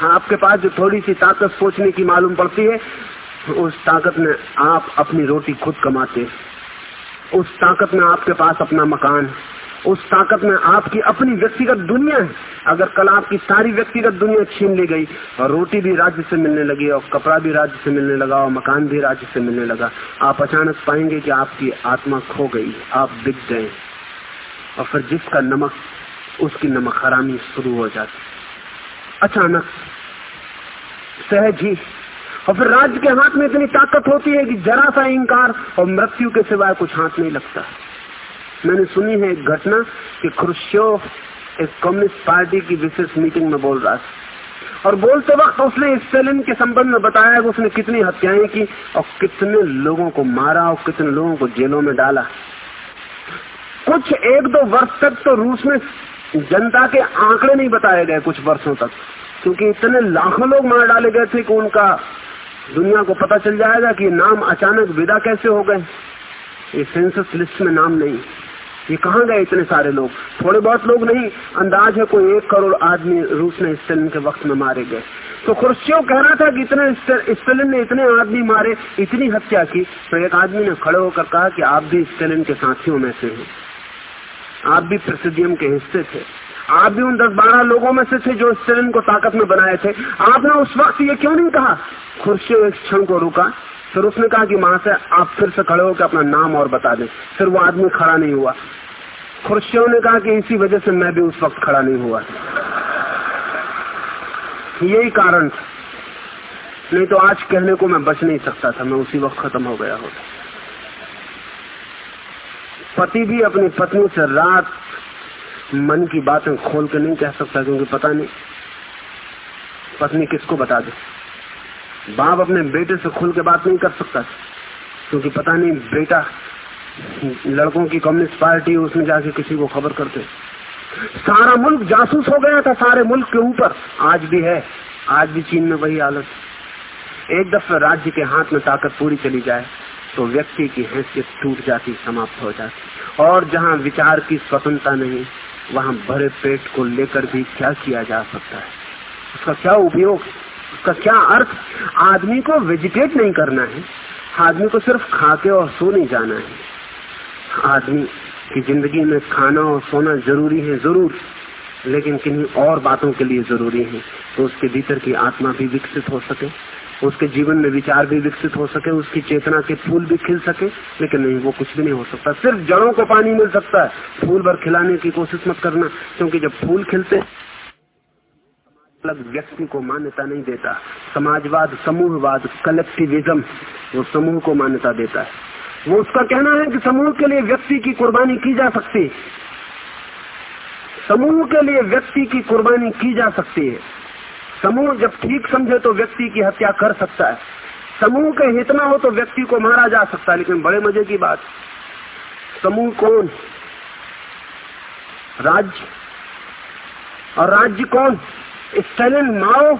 हाँ आपके पास जो थोड़ी सी ताकत सोचने की मालूम पड़ती है, उस ताकत में आप अपनी रोटी खुद कमाते उस ताकत में आपके पास अपना मकान उस ताकत में आपकी अपनी व्यक्तिगत दुनिया है। अगर कल आपकी सारी व्यक्तिगत दुनिया छीन ली गई, और रोटी भी राज्य से मिलने लगी, और कपड़ा भी राज्य से मिलने लगा, और मकान भी राज्य से मिलने लगा, आप अचानक पाएँगे कि आपकी आत्मा खो गई, आप बिक गए। और फिर जिसका नमक, उसकी नमक हरामी शुरू हो जाती। अचानक सहज ही, और फिर राज्य के हाथ में इतनी ताकत होती है कि जरा सा इंकार, और मृत्यु के सिवाय कुछ हाथ नहीं लगता। मैंने सुनी है एक घटना कि खुर्शियोव एक कम्युनिस्ट पार्टी की विशेष मीटिंग में बोल रहा था। और बोलते वक्त उसने स्टेलिन के संबंध में बताया कि उसने कितनी हत्याएँ की और कितने लोगों को मारा और कितने लोगों को जेलों में डाला। कुछ एक दो वर्ष तक तो रूस में जनता के आंकड़े नहीं बताए गए कुछ वर्षों तक, क्योंकि इतने लाखों लोग मार डाले गए थे कि उनका दुनिया को पता चल जाएगा कि नाम अचानक विदा कैसे हो गए। ये सेंसस लिस्ट में नाम नहीं। ये कहाँ गए इतने सारे लोग? थोड़े बहुत लोग नहीं, अंदाज है कोई एक करोड़ आदमी रूस ने स्टेलिन के वक्त में मारे गए। तो खुर्शियों कह रहा था कि इतने स्टेलिन ने इतने आदमी मारे, इतनी हत्या की तो एक आदमी ने खड़े होकर कहा कि आप भी स्टेलिन के साथियों में से हैं। आप भी प्रेसिडियम के हिस्से थे। आप भी उन दस बारह लोगों में से थे जो स्टेलिन को ताकत में बनाए थे। आपने उस वक्त ये क्यों नहीं कहा? खुर्शियों एक क्षण को रुका। फिर उसने कहा कि से आप फिर से खड़े होकर अपना नाम और बता दें। फिर वो आदमी खड़ा नहीं हुआ। खुर्शियों ने कहा कि इसी वजह से मैं भी उस वक्त खड़ा नहीं हुआ। यही कारण था। नहीं तो आज कहने को मैं बच नहीं सकता था, मैं उसी वक्त खत्म हो गया होता। पति भी अपनी पत्नी से रात मन की बातें खोल के नहीं कह सकता, क्योंकि पता नहीं। पत्नी किसको बता दे? बाप अपने बेटे से खुल के बात नहीं कर सकता क्योंकि पता नहीं बेटा, लड़कों की कम्युनिस्ट पार्टी उसमें जाके किसी को खबर करते। सारा मुल्क जासूस हो गया था सारे मुल्क के ऊपर। आज भी है, आज भी चीन में वही हालत। एक दफे राज्य के हाथ में ताकत पूरी चली जाए तो व्यक्ति की हैसियत टूट जाती, समाप्त हो जाती। और जहाँ विचार की स्वतंत्रता नहीं, वहाँ भरे पेट को लेकर भी क्या किया जा सकता है? उसका क्या उपयोग? उसका क्या अर्थ? आदमी को वेजिटेट नहीं करना है। आदमी को सिर्फ़ खा के और सो नहीं जाना है। आदमी की ज़िंदगी में खाना और सोना ज़रूरी है, ज़रूर। लेकिन किन्हीं और बातों के लिए ज़रूरी है? तो उसके भीतर की आत्मा भी विकसित हो सके। उसके जीवन में विचार भी विकसित हो सके। उसकी चेतना के फूल भी खिल सके। लेकिन नहीं, वो कुछ भी नहीं हो सकता। सिर्फ़ जड़ों को पानी मिल सकता है। फूल भर खिलाने की कोशिश मत करना, क्योंकि जब फूल खिलते अलग व्यक्ति को मान्यता नहीं देता। समाजवाद, समूहवाद कलेक्टिविज्म वो समूह को मान्यता देता है। वो उसका कहना है कि समूह के लिए व्यक्ति की कुर्बानी की जा सकती समूह के लिए व्यक्ति की कुर्बानी की जा सकती है। समूह जब ठीक समझे तो व्यक्ति की हत्या कर सकता है। समूह के हित ना हो तो व्यक्ति को मारा जा सकता है, लेकिन बड़े मज़े की बात। समूह कौन? राज्य। और राज्य कौन? Stalin Mao.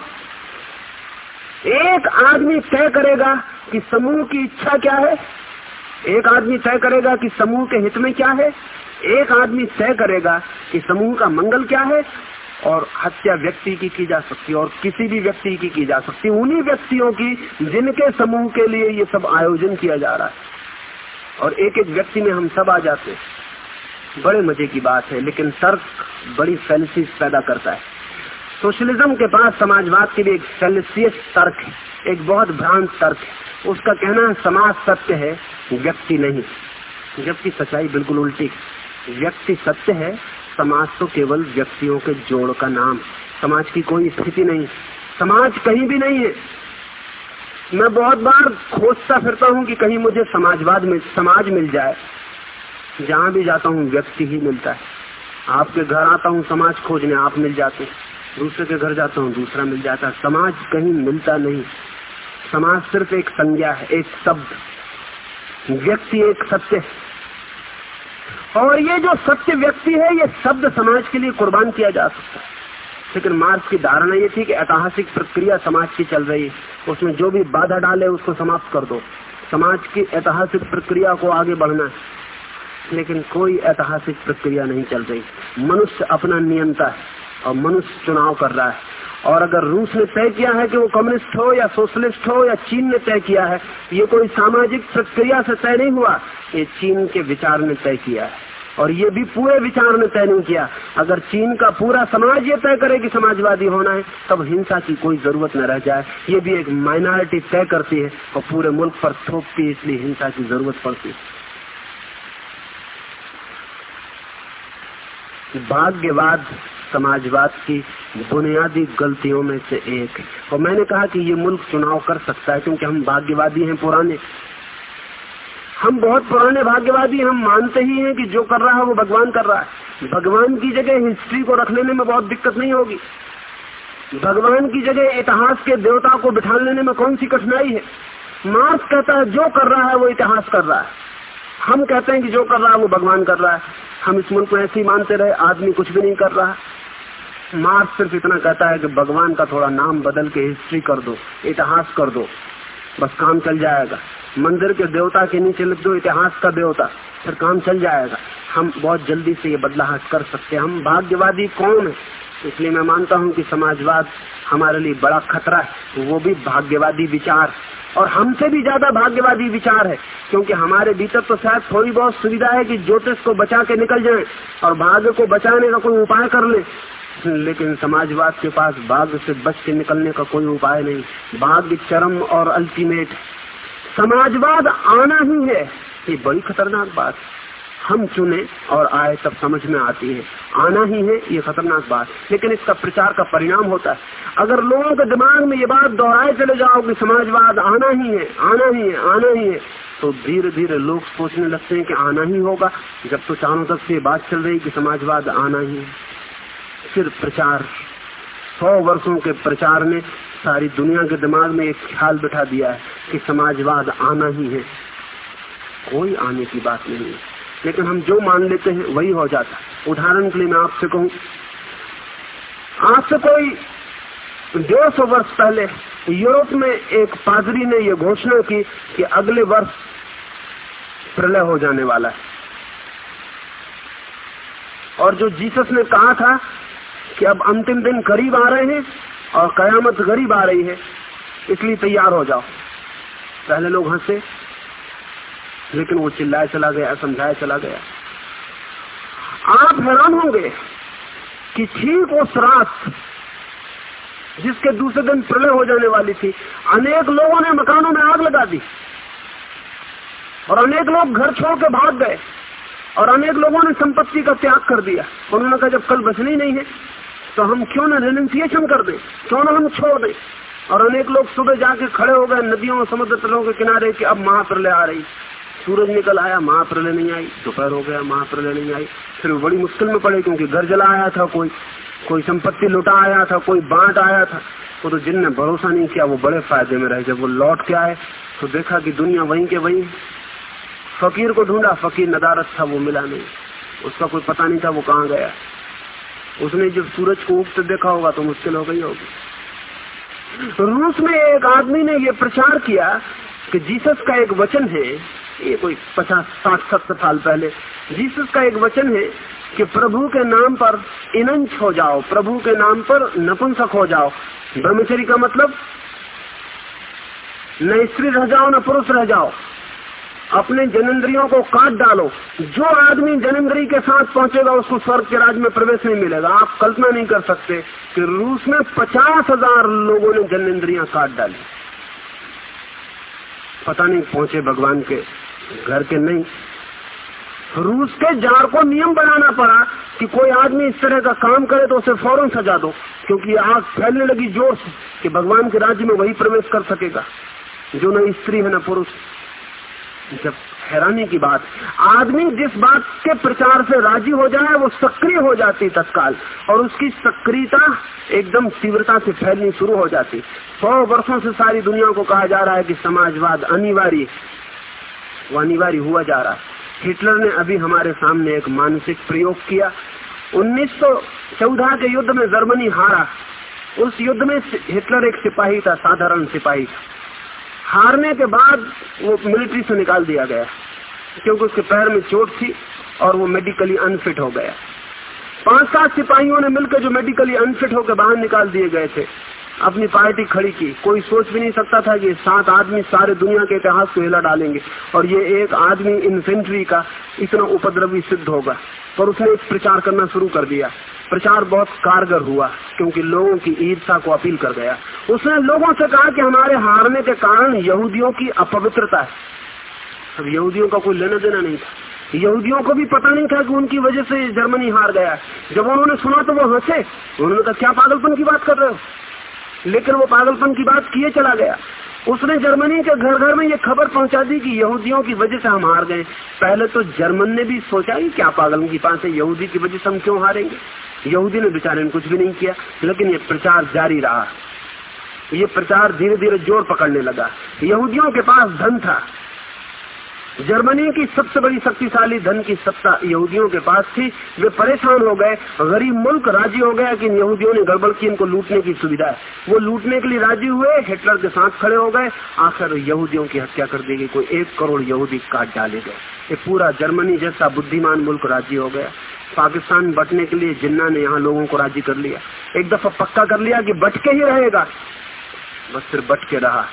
एक आदमी तय करेगा कि समूह की इच्छा क्या है। एक आदमी तय करेगा कि समूह के हित में क्या है। एक आदमी तय करेगा कि समूह का मंगल क्या है और हत्या व्यक्ति की की जा सकती है और किसी भी व्यक्ति की की जा सकती है। उन्हीं व्यक्तियों की जिनके समूह के लिए ये सब आयोजन किया जा रहा है। और एक एक व्यक्ति में हम सब आ जाते बड़े मज़े की बात है, लेकिन तर्क बड़ी फैलिसीज पैदा करता है। सोशलिज्म के पास समाजवाद के लिए एक सेल्सियस तर्क है, एक बहुत भ्रांत तर्क है। उसका कहना है, समाज सत्य है, व्यक्ति नहीं। जबकि सच्चाई बिल्कुल उल्टी व्यक्ति सत्य है, समाज तो केवल व्यक्तियों के जोड़ का नाम समाज की कोई स्थिति नहीं समाज कहीं भी नहीं है। मैं बहुत बार खोजता फिरता हूँ कि कहीं मुझे समाजवाद में समाज मिल जाए। जहाँ भी जाता हूँ, व्यक्ति ही मिलता है। आपके घर आता हूँ, समाज खोजने आप मिल जाते हैं। दूसरे के घर जाता हूँ, दूसरा मिल जाता। है समाज कहीं मिलता नहीं। समाज सिर्फ़ एक संज्ञा है, एक शब्द। व्यक्ति एक सत्य और ये जो सत्य व्यक्ति है, ये शब्द समाज के लिए कुर्बान किया जा सकता है। लेकिन मार्क्स की धारणा ये थी कि ऐतिहासिक प्रक्रिया समाज की चल रही है। उसमें जो भी बाधा डाले, उसको समाप्त कर दो। समाज की ऐतिहासिक प्रक्रिया को आगे बढ़ना है। लेकिन कोई ऐतिहासिक प्रक्रिया नहीं चल रही। मनुष्य अपना नियंता है। और मनुष्य चुनाव कर रहा है। और अगर रूस ने तय किया है कि वो कम्युनिस्ट हो या सोशलिस्ट हो या चीन ने तय किया है, ये कोई सामाजिक प्रक्रिया से तय नहीं हुआ। ये चीन के विचार ने तय किया है। और ये भी पूरे विचार ने तय नहीं किया। अगर चीन का पूरा समाज ये तय करे कि समाजवादी होना है, तब हिंसा की कोई ज़रूरत न रह जाए। ये भी एक माइनॉरिटी तय करती है और पूरे मुल्क पर थोपती है, इसलिए हिंसा की ज़रूरत पड़ती है। भाग्यवाद समाजवाद की बुनियादी गलतियों में से एक। है और मैंने कहा कि ये मुल्क चुनाव कर सकता है, क्योंकि हम भाग्यवादी हैं, पुराने। हम बहुत पुराने भाग्यवादी हम मानते ही हैं कि जो कर रहा है वो भगवान कर रहा है। भगवान की जगह हिस्ट्री को रख लेने में बहुत दिक्कत नहीं होगी। भगवान की जगह इतिहास के देवता को बिठा लेने में कौन सी कठिनाई है? मार्क्स कहता है, जो कर रहा है वो इतिहास कर रहा है। हम कहते हैं कि जो कर रहा है वो भगवान कर रहा है। हम इस मुल्क को ऐसे ही मानते रहे, आदमी कुछ भी नहीं कर रहा। मार्क्स सिर्फ़ इतना कहता है कि भगवान का थोड़ा नाम बदल के हिस्ट्री कर दो, इतिहास कर दो। बस काम चल जाएगा। मंदिर के देवता के नीचे लिख दो, इतिहास का देवता, फिर काम चल जाएगा। हम बहुत जल्दी से ये बदलाव कर सकते हैं। हम भाग्यवादी कौन है? इसलिए मैं मानता हूँ कि समाजवाद हमारे लिए बड़ा खतरा है। वो भी भाग्यवादी विचार। और हमसे भी ज़्यादा भाग्यवादी विचार है, क्योंकि हमारे भीतर तो शायद थोड़ी बहुत सुविधा है कि ज्योतिष को बचा के निकल जाए और भाग्य को बचाने का कोई उपाय कर ले। लेकिन समाजवाद के पास भाग्य से बच के निकलने का कोई उपाय नहीं। भाग्य चरम और अल्टीमेट समाजवाद आना ही है, ये बड़ी खतरनाक बात हम चुने और आए तब समझ में आती है। आना ही है, ये खतरनाक बात। लेकिन इसका प्रचार का परिणाम होता है। अगर लोगों के दिमाग में ये बात दोहराए चले जाओ कि समाजवाद आना ही है, आना ही है, आना ही है तो धीरे धीरे लोग सोचने लगते हैं कि आना ही होगा, जब तो चारों तरफ़ से बात चल रही कि समाजवाद आना ही है। फिर प्रचार। सौ वर्षों के प्रचार ने सारी दुनिया के दिमाग में एक ख्याल बिठा दिया है कि समाजवाद आना ही है। कोई आने की बात नहीं है। लेकिन हम जो मान लेते हैं, वही हो जाता है। उदाहरण के लिए मैं आपसे कहूँ, आपसे कोई डेढ़ सौ वर्ष पहले यूरोप में एक पादरी ने यह घोषणा की कि अगले वर्ष प्रलय हो जाने वाला है। और जो जीसस ने कहा था कि अब अंतिम दिन करीब आ रहे हैं और कयामत गरीब आ रही है, इसलिए तैयार हो जाओ। पहले लोग हंसे लेकिन वो चिल्लाए चला गया समझाया चला गया। आप हैरान होंगे कि ठीक उस रात जिसके दूसरे दिन प्रलय हो जाने वाली थी, अनेक लोगों ने मकानों में आग लगा दी और अनेक लोग घर छोड़ के भाग गए और अनेक लोगों ने संपत्ति का त्याग कर दिया। उन्होंने कहा, जब कल बचनी नहीं है तो हम क्यों ना रेनिशिएशन कर दें? क्यों ना हम छोड़ दें? और अनेक लोग सुबह जाके खड़े हो गए, नदियों और समुद्र तलों के किनारे कि अब महाप्रलय आ रही। सूरज निकल आया, महाप्रलय नहीं आई, दोपहर हो गया, महाप्रलय नहीं आई। फिर बड़ी मुश्किल में पड़े क्योंकि घर जला आया था, कोई कोई संपत्ति लुटा आया था, कोई बांट आया था। वो तो जिनने भरोसा नहीं किया, वो बड़े फ़ायदे में रहे। जब वो लौट के आए तो देखा कि दुनिया वहीं के वहीं। फकीर को ढूंढा, फकीर नदारत था, वो मिला नहीं। उसका कोई पता नहीं था वो कहाँ गया। उसने जब सूरज को उगते देखा होगा तो मुश्किल हो गई होगी। रूस में एक आदमी ने ये प्रचार किया कि जीसस का एक वचन है ये कोई पचास, साठ, सत्तर साल पहले। जीसस का एक वचन है कि प्रभु के नाम पर इनंच हो जाओ, प्रभु के नाम पर नपुंसक हो जाओ। ब्रह्मचरी का मतलब न स्त्री रह जाओ, न पुरुष रह जाओ। अपने जनेन्द्रियों को काट डालो। जो आदमी जनेन्द्री के साथ पहुंचेगा, उसको स्वर्ग के राज में प्रवेश नहीं मिलेगा। आप कल्पना नहीं कर सकते कि रूस में पचास हज़ार लोगों ने जनेन्द्रियाँ काट डाली। पता नहीं पहुँचे भगवान के घर के नहीं। रूस के जार को नियम बनाना पड़ा कि कोई आदमी इस तरह का काम करे तो उसे फ़ौरन सजा दो, क्योंकि आग फैलने लगी ज़ोर से कि भगवान के राज्य में वही प्रवेश कर सकेगा, जो न स्त्री है, न पुरुष। जब हैरानी की बात, आदमी जिस बात के प्रचार से राज़ी हो जाए, वो सक्रिय हो जाती तत्काल, और उसकी सक्रियता एकदम तीव्रता से फैलनी शुरू हो जाती। सौ वर्षों से सारी दुनिया को कहा जा रहा है कि समाजवाद अनिवार्य वो अनिवार्य हुआ जा रहा है। हिटलर ने अभी हमारे सामने एक मानसिक प्रयोग किया। 1914 के युद्ध में जर्मनी हारा। उस युद्ध में हिटलर एक सिपाही था, साधारण सिपाही था। हारने के बाद वो मिलिट्री से निकाल दिया गया, क्योंकि उसके पैर में चोट थी और वो मेडिकली अनफिट हो गया। पाँच सात सिपाहियों ने मिलकर जो मेडिकली अनफिट होकर बाहर निकाल दिए गए थे अपनी पार्टी खड़ी की। कोई सोच भी नहीं सकता था कि सात आदमी सारे दुनिया के इतिहास को हिला डालेंगे और ये एक आदमी इन्फेंट्री का इतना उपद्रवी सिद्ध होगा। पर उसने प्रचार करना शुरू कर दिया। प्रचार बहुत कारगर हुआ, क्योंकि लोगों की ईर्षा को अपील कर गया। उसने लोगों से कहा कि हमारे हारने के कारण यहूदियों की अपवित्रता है। अब यहूदियों का कोई लेना देना नहीं था। यहूदियों को भी पता नहीं था कि उनकी वजह से जर्मनी हार गया। जब उन्होंने सुना तो वो हंसे। उन्होंने कहा, क्या पागलपन की बात कर रहे हो? लेकिन वो पागलपन की बात किए चला गया। उसने जर्मनी के घर घर में ये खबर पहुँचा दी कि यहूदियों की वजह से हम हार गए। पहले तो जर्मन ने भी सोचा ही क्या पागल की पास है, यहूदी की वजह से हम क्यों हारेंगे? यहूदी ने बेचारे ने कुछ भी नहीं किया, लेकिन ये प्रचार जारी रहा। ये प्रचार धीरे धीरे ज़ोर पकड़ने लगा। यहूदियों के पास धन था। जर्मनी की सबसे बड़ी शक्तिशाली धन की सत्ता यहूदियों के पास थी। वे परेशान हो गए, गरीब मुल्क राज़ी हो गया कि यहूदियों ने गड़बड़ की, इनको लूटने की सुविधा है। वो लूटने के लिए राज़ी हुए, हिटलर के साथ खड़े हो गए। आखिर यहूदियों की हत्या कर दी गई। कोई एक करोड़ यहूदी काट डाले गए। ये पूरा जर्मनी जैसा बुद्धिमान मुल्क राज़ी हो गया। पाकिस्तान बटने के लिए जिन्ना ने यहाँ लोगों को राज़ी कर लिया। एक दफ़ा पक्का कर लिया कि बटके ही रहेगा। बस फिर बट के रहा।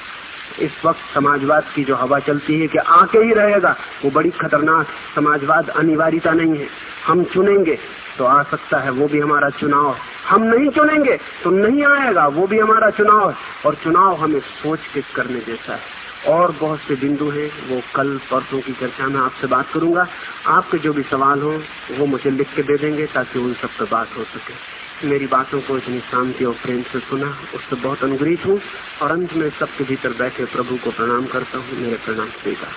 इस वक्त समाजवाद की जो हवा चलती है कि आके ही रहेगा, वो बड़ी खतरनाक समाजवाद अनिवार्यता नहीं है। हम चुनेंगे तो आ सकता है, वो भी हमारा चुनाव। हम नहीं चुनेंगे तो नहीं आएगा, वो भी हमारा चुनाव। और चुनाव हमें सोच के करने जैसा है। और बहुत से बिंदु हैं, वो कल परसों की चर्चा में आपसे बात करूँगा। आपके जो भी सवाल हो, वो मुझे लिख के दे देंगे ताकि उन सब पर बात हो सके। मेरी बातों को इतनी शांति और प्रेम से सुना, उससे बहुत अनुग्रहित हूँ और अंत में सबके भीतर बैठे प्रभु को प्रणाम करता हूँ, मेरे प्रणाम स्वीकार